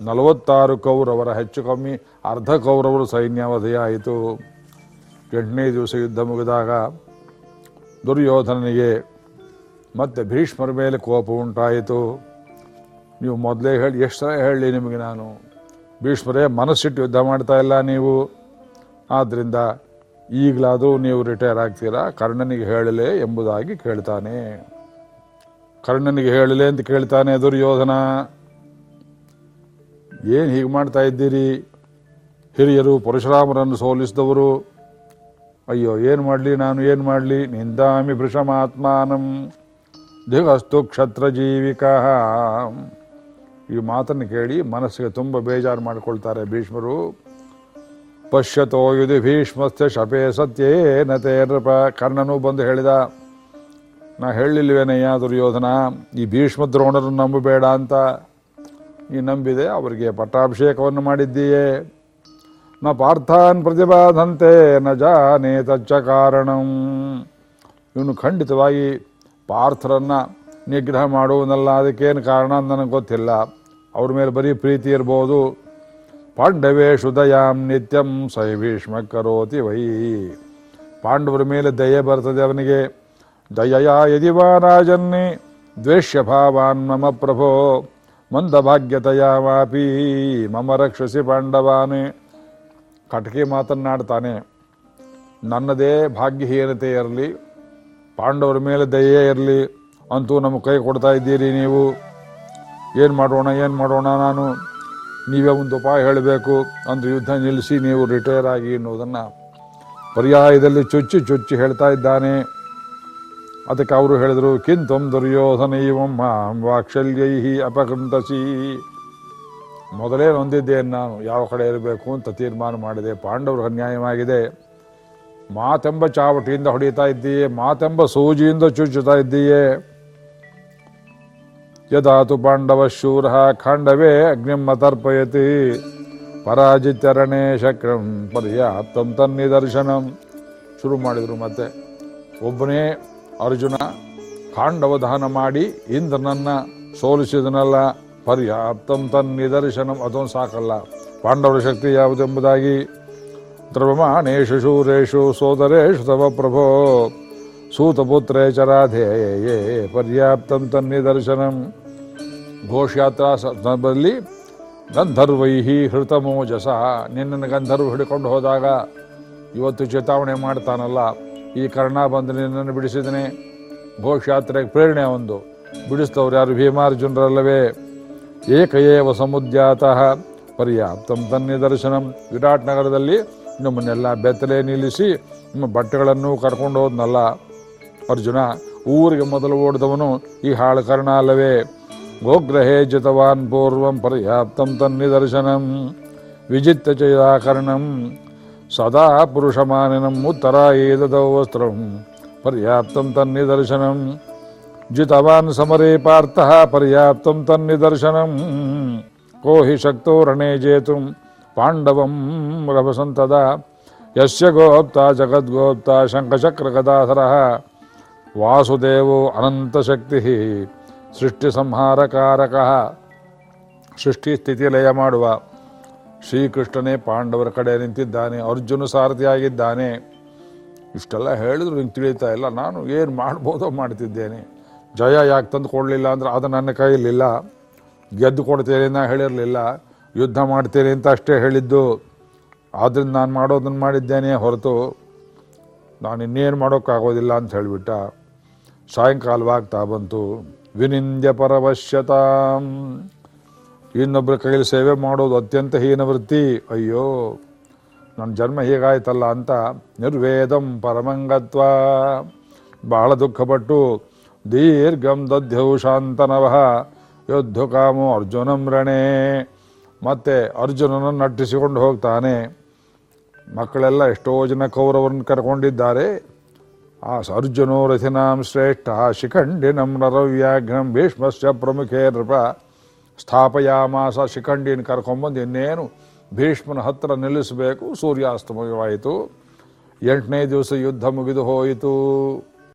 ನಲವತ್ತಾರು ಕೌರವರ, ಹೆಚ್ಚು ಕಮ್ಮಿ ಅರ್ಧ ಕೌರವರು ಸೈನ್ಯಾವಧಿಯಾಯಿತು ಎಂಟನೇ ದಿವಸ ಯುದ್ಧ ಮುಗಿದಾಗ ದುರ್ಯೋಧನನಿಗೆ ಮತ್ತೆ ಭೀಷ್ಮರ ಮೇಲೆ ಕೋಪ ಉಂಟಾಯಿತು. ನೀವು ಮೊದಲೇ ಹೇಳಿ, ಎಷ್ಟು ಸಲ ಹೇಳಿ ನಿಮಗೆ ನಾನು? ಭೀಷ್ಮರೇ, ಮನಸ್ಸಿಟ್ಟು ಯುದ್ಧ ಮಾಡ್ತಾ ಇಲ್ಲ ನೀವು. ಆದ್ದರಿಂದ ಈಗಲಾದರೂ ನೀವು ರಿಟೈರ್ ಆಗ್ತೀರಾ? ಕರ್ಣನಿಗೆ ಹೇಳಲೆ ಎಂಬುದಾಗಿ ಕೇಳ್ತಾನೆ. ಕರ್ಣನಿಗೆ ಹೇಳಲೆ ಅಂತ ಕೇಳ್ತಾನೆ ದುರ್ಯೋಧನ. ಏನು ಹೀಗೆ ಮಾಡ್ತಾ ಇದ್ದೀರಿ? ಹಿರಿಯರು ಪರಶುರಾಮರನ್ನು ಸೋಲಿಸಿದವರು. ಅಯ್ಯೋ, ಏನು ಮಾಡಲಿ ನಾನು, ಏನು ಮಾಡಲಿ? ನಿಂದಾಮಿ ಭೃಷಮಾತ್ಮಾನಂ ದಿಗಸ್ತು ಕ್ಷತ್ರ ಜೀವಿಕಾ ಈ ಮಾತನ್ನು ಕೇಳಿ ಮನಸ್ಸಿಗೆ ತುಂಬ ಬೇಜಾರು ಮಾಡಿಕೊಳ್ತಾರೆ ಭೀಷ್ಮರು. ಪಶ್ಯತೋ ಯುಧಿ ಭೀಷ್ಮಸ್ಥ ಶಪೇ ಸತ್ಯೇನ ತೇರ್ಪ ಕರ್ಣನು ಬಂದು ಹೇಳಿದ, ನಾ ಹೇಳಿಲ್ವೇನಯ್ಯ ದುರ್ಯೋಧನ? ಈ ಭೀಷ್ಮ ದ್ರೋಣರು ನಂಬಬೇಡ ಅಂತ. ಈ ನಂಬಿದೆ, ಅವರಿಗೆ ಪಟ್ಟಾಭಿಷೇಕವನ್ನು ಮಾಡಿದ್ದೀಯೇ. ನ ಪಾರ್ಥಾನ್ ಪ್ರತಿಪಾದಂತೆ ನ ಜಾನೇ ತಚ್ಚ ಕಾರಣಂ. ಇವನು ಖಂಡಿತವಾಗಿ ಪಾರ್ಥರನ್ನು ನಿಗ್ರಹ ಮಾಡುವುದಲ್ಲ, ಅದಕ್ಕೇನು ಕಾರಣ ನನಗೆ ಗೊತ್ತಿಲ್ಲ. ಅವ್ರ ಮೇಲೆ ಬರೀ ಪ್ರೀತಿ ಇರ್ಬೋದು. ಪಾಂಡವೇಶು ದಯಾಂ ನಿತ್ಯಂ ಸೈ ಭೀಷ್ಮ ಕರೋತಿ ವೈ. ಪಾಂಡವರ ಮೇಲೆ ದಯೆ ಬರ್ತದೆ ಅವನಿಗೆ. ದಯಯ ಯದಿವಾ ರಾಜನ್ನಿ ದ್ವೇಷ್ಯ ಭಾವಾನ್ ಮಮ ಪ್ರಭೋ ಮಂದಭಾಗ್ಯತೆಯ ವಾಪಿ ಮಮ ರಕ್ಷಸಿ ಪಾಂಡವಾನೇ. ಕಟಕಿ ಮಾತನ್ನಾಡ್ತಾನೆ. ನನ್ನದೇ ಭಾಗ್ಯಹೀನತೆ ಇರಲಿ, ಪಾಂಡವರ ಮೇಲೆ ದಯೆ ಇರಲಿ, ಅಂತೂ ನಮ್ಮ ಕೈ ಕೊಡ್ತಾ ಇದ್ದೀರಿ ನೀವು. ಏನು ಮಾಡೋಣ ಏನು ಮಾಡೋಣ ನಾನು? ನೀವೇ ಒಂದು ಉಪಾಯ ಹೇಳಬೇಕು. ಅಂದ್ರೆ ಯುದ್ಧ ನಿಲ್ಲಿಸಿ, ನೀವು ರಿಟೈರ್ ಆಗಿ ಎನ್ನುವುದನ್ನು ಪರ್ಯಾಯದಲ್ಲಿ ಚುಚ್ಚಿ ಚುಚ್ಚಿ ಹೇಳ್ತಾ ಇದ್ದಾನೆ. ಅದಕ್ಕೆ ಅವರು ಹೇಳಿದರು, ಕಿಂತಂ ದುರ್ಯೋಧನ ಇವಂ ಮಾಂ ವಾಕ್ಷಲ್ಯೈ ಅಪಕೃಂತಸಿ. ಮೊದಲೇ ನೊಂದಿದ್ದೇನು ನಾನು, ಯಾವ ಕಡೆ ಇರಬೇಕು ಅಂತ ತೀರ್ಮಾನ ಮಾಡಿದೆ. ಪಾಂಡವರು ಅನ್ಯಾಯವಾಗಿದೆ ಮಾತೆಂಬ ಚಾವಟಿಯಿಂದ ಹೊಡಿತಾ ಇದ್ದೀಯೇ, ಮಾತೆಂಬ ಸೂಜಿಯಿಂದ ಚುಚ್ಚುತ್ತಾ ಇದ್ದೀಯೇ? ಯದಾತು ಪಾಂಡವ ಶೂರ ಖಾಂಡವೇ ಅಗ್ನಿಂ ಅತರ್ಪಯತಿ ಪರಾಜಿತ್ಯರಣೇ ಶಕ್ರಂ ಪರ್ಯಾಪ್ತಂ ತನ್ನಿದರ್ಶನಂ. ಶುರು ಮಾಡಿದರು ಮತ್ತೆ. ಒಬ್ಬನೇ ಅರ್ಜುನ ಖಾಂಡವ ದಹನ ಮಾಡಿ ಇಂದ್ರನನ್ನ ಸೋಲಿಸಿದನಲ್ಲ, ಪರ್ಯಾಪ್ತಂ ತನ್ನಿದರ್ಶನಂ. ಅದೊಂದು ಸಾಕಲ್ಲ. ಪಾಂಡವರ ಶಕ್ತಿ ಯಾವುದೆಂಬುದಾಗಿ ದ್ರವಮಾನೇಶು ಶೂರೇಶು ಸೋದರೇಶು ತವ ಪ್ರಭೋ. ಸೂತಪುತ್ರೇ ಚರಾಧೇಯೇ ಪರ್ಯಾಪ್ತಂ ತನ್ನಿದರ್ಶನಂ. ಘೋಷಯಾತ್ರಾ ಸಂದರ್ಭದಲ್ಲಿ ಗಂಧರ್ವೈಹಿ ಹೃತಮೋಜಸ ನಿನ್ನನ್ನು ಗಂಧರ್ವ ಹಿಡ್ಕೊಂಡು ಹೋದಾಗ ಇವತ್ತು ಚೇತಾವಣೆ ಮಾಡ್ತಾನಲ್ಲ, ಈ ಕರ್ಣ ಬಂದು ನಿನ್ನನ್ನು ಬಿಡಿಸಿದನೆ. ಘೋಷಯಾತ್ರೆಗೆ ಪ್ರೇರಣೆ ಒಂದು ಬಿಡಿಸ್ತವ್ರು ಯಾರು? ಭೀಮಾರ್ಜುನರಲ್ಲವೇ? ಏಕಏವ ಸಮುದ್ಯಾತಃ ಪರ್ಯಾಪ್ತಂ ತನ್ನಿದರ್ಶನಂ. ವಿರಾಟ್ ನಗರದಲ್ಲಿ ನಿಮ್ಮನ್ನೆಲ್ಲ ಬೆತ್ತಲೆ ನಿಲ್ಲಿಸಿ ನಿಮ್ಮ ಬಟ್ಟೆಗಳನ್ನು ಕರ್ಕೊಂಡು ಹೋದ್ನಲ್ಲ. ಅರ್ಜುನ, ಊರಿಗೆ ಮೊದಲು ಓಡಿದವನು ಈ ಹಾಳು ಕರ್ಣ ಅಲ್ಲವೇ? ಗೋಗ್ರಹೇ ಜಿತವಾನ್ ಪೂರ್ವಂ ಪರ್ಯಾಪ್ತಂ ತನ್ನಿದರ್ಶನಂ ವಿಜಿತ್ತ ಚೈದಾಕರ್ಣಂ ಸದಾ ಪುರುಷಮಾನಿನಂ ಉತ್ತರ ಏದದೌ ವಸ್ತ್ರಂ, ಪರ್ಯಾಪ್ತಂ ತನ್ನಿದರ್ಶನಂ. ಜಿತವಾನ್ ಸಮರೇ ಪಾರ್ಥ ಪರ್ಯಾಪ್ತಂ ತನ್ನಿದರ್ಶನಂ. ಕೋ ಹಿ ಶಕ್ತೋ ರಣೇ ಜೇತು, ಪಾಂಡವಂ ರಭಸಂತದ. ಯಸ್ಯ ಗೋಪ್ತ ಜಗದ್ಗೋಪ್ತ ಶಂಖಚಕ್ರಗದಾಧರಃ ವಾಸುದೇವೋ ಅನಂತಶಕ್ತಿ ಸೃಷ್ಟಿ ಸಂಹಾರಕಾರಕ ಸೃಷ್ಟಿ ಸ್ಥಿತಿ ಲಯ ಮಾಡುವ ಶ್ರೀಕೃಷ್ಣನೇ ಪಾಂಡವರ ಕಡೆ ನಿಂತಿದ್ದಾನೆ, ಅರ್ಜುನ ಸಾರಥಿಯಾಗಿದ್ದಾನೆ. ಇಷ್ಟೆಲ್ಲ ಹೇಳಿದ್ರು ನಿಂಗೆ ತಿಳಿತಾ ಇಲ್ಲ, ನಾನು ಏನು ಮಾಡ್ಬೋದೋ ಮಾಡ್ತಿದ್ದೇನೆ. ಜಯ ಯಾಕೆ ತಂದು ಕೊಡಲಿಲ್ಲ ಅಂದ್ರೆ ಅದು ನನ್ನ ಕೈಯಲ್ಲಿಲ್ಲ. ಗೆದ್ದು ಕೊಡ್ತೇನೆ ನಾ ಹೇಳಿರಲಿಲ್ಲ, ಯುದ್ಧ ಮಾಡ್ತೇನೆ ಅಂತ ಅಷ್ಟೇ ಹೇಳಿದ್ದು. ಆದ್ದರಿಂದ ನಾನು ಮಾಡೋದನ್ನು ಮಾಡಿದ್ದೇನೆ ಹೊರತು ನಾನು ಇನ್ನೇನು ಮಾಡೋಕ್ಕಾಗೋದಿಲ್ಲ ಅಂತ ಹೇಳಿಬಿಟ್ಟ. ಸಾಯಂಕಾಲವಾಗ್ತಾ ಬಂತು. ವಿನಿಂದ್ಯ ಪರವಶ್ಯತಾಂ. ಇನ್ನೊಬ್ಬರ ಕೈಲಿ ಸೇವೆ ಮಾಡೋದು ಅತ್ಯಂತ ಹೀನ ವೃತ್ತಿ. ಅಯ್ಯೋ ನನ್ನ ಜನ್ಮ ಹೀಗಾಯ್ತಲ್ಲ ಅಂತ ನಿರ್ವೇದಂ ಪರಮಂಗತ್ವ. ಬಹಳ ದುಃಖಪಟ್ಟು ದೀರ್ಘಂ ದದ್ಯೌ ಶಾಂತನವಃ. ಯುದ್ಧ ಅರ್ಜುನಂ ರಣೇ ಮತ್ತೆ ಅರ್ಜುನನನ್ನು ನಟ್ಟಿಸಿಕೊಂಡು ಹೋಗ್ತಾನೆ. ಮಕ್ಕಳೆಲ್ಲ ಎಷ್ಟೋ ಜನ ಕೌರವರನ್ನು ಕರ್ಕೊಂಡಿದ್ದಾರೆ. ಆ ಸ ಅರ್ಜುನೋ ರಥಿನಾಂ ಶ್ರೇಷ್ಠ ಶಿಖಂಡಿನಂ ನರವ್ಯಾಘ್ನಂ ಭೀಷ್ಮಶ್ಚ ಪ್ರಮುಖೇ ನೃಪ. ಸ್ಥಾಪಯಾಮಾಸ ಶಿಖಂಡಿನ ಕರ್ಕೊಂಬಂದು ಇನ್ನೇನು ಭೀಷ್ಮನ ಹತ್ರ ನಿಲ್ಲಿಸಬೇಕು, ಸೂರ್ಯಾಸ್ತಮಯವಾಯಿತು. ಎಂಟನೇ ದಿವಸ ಯುದ್ಧ ಮುಗಿದು ಹೋಯಿತು.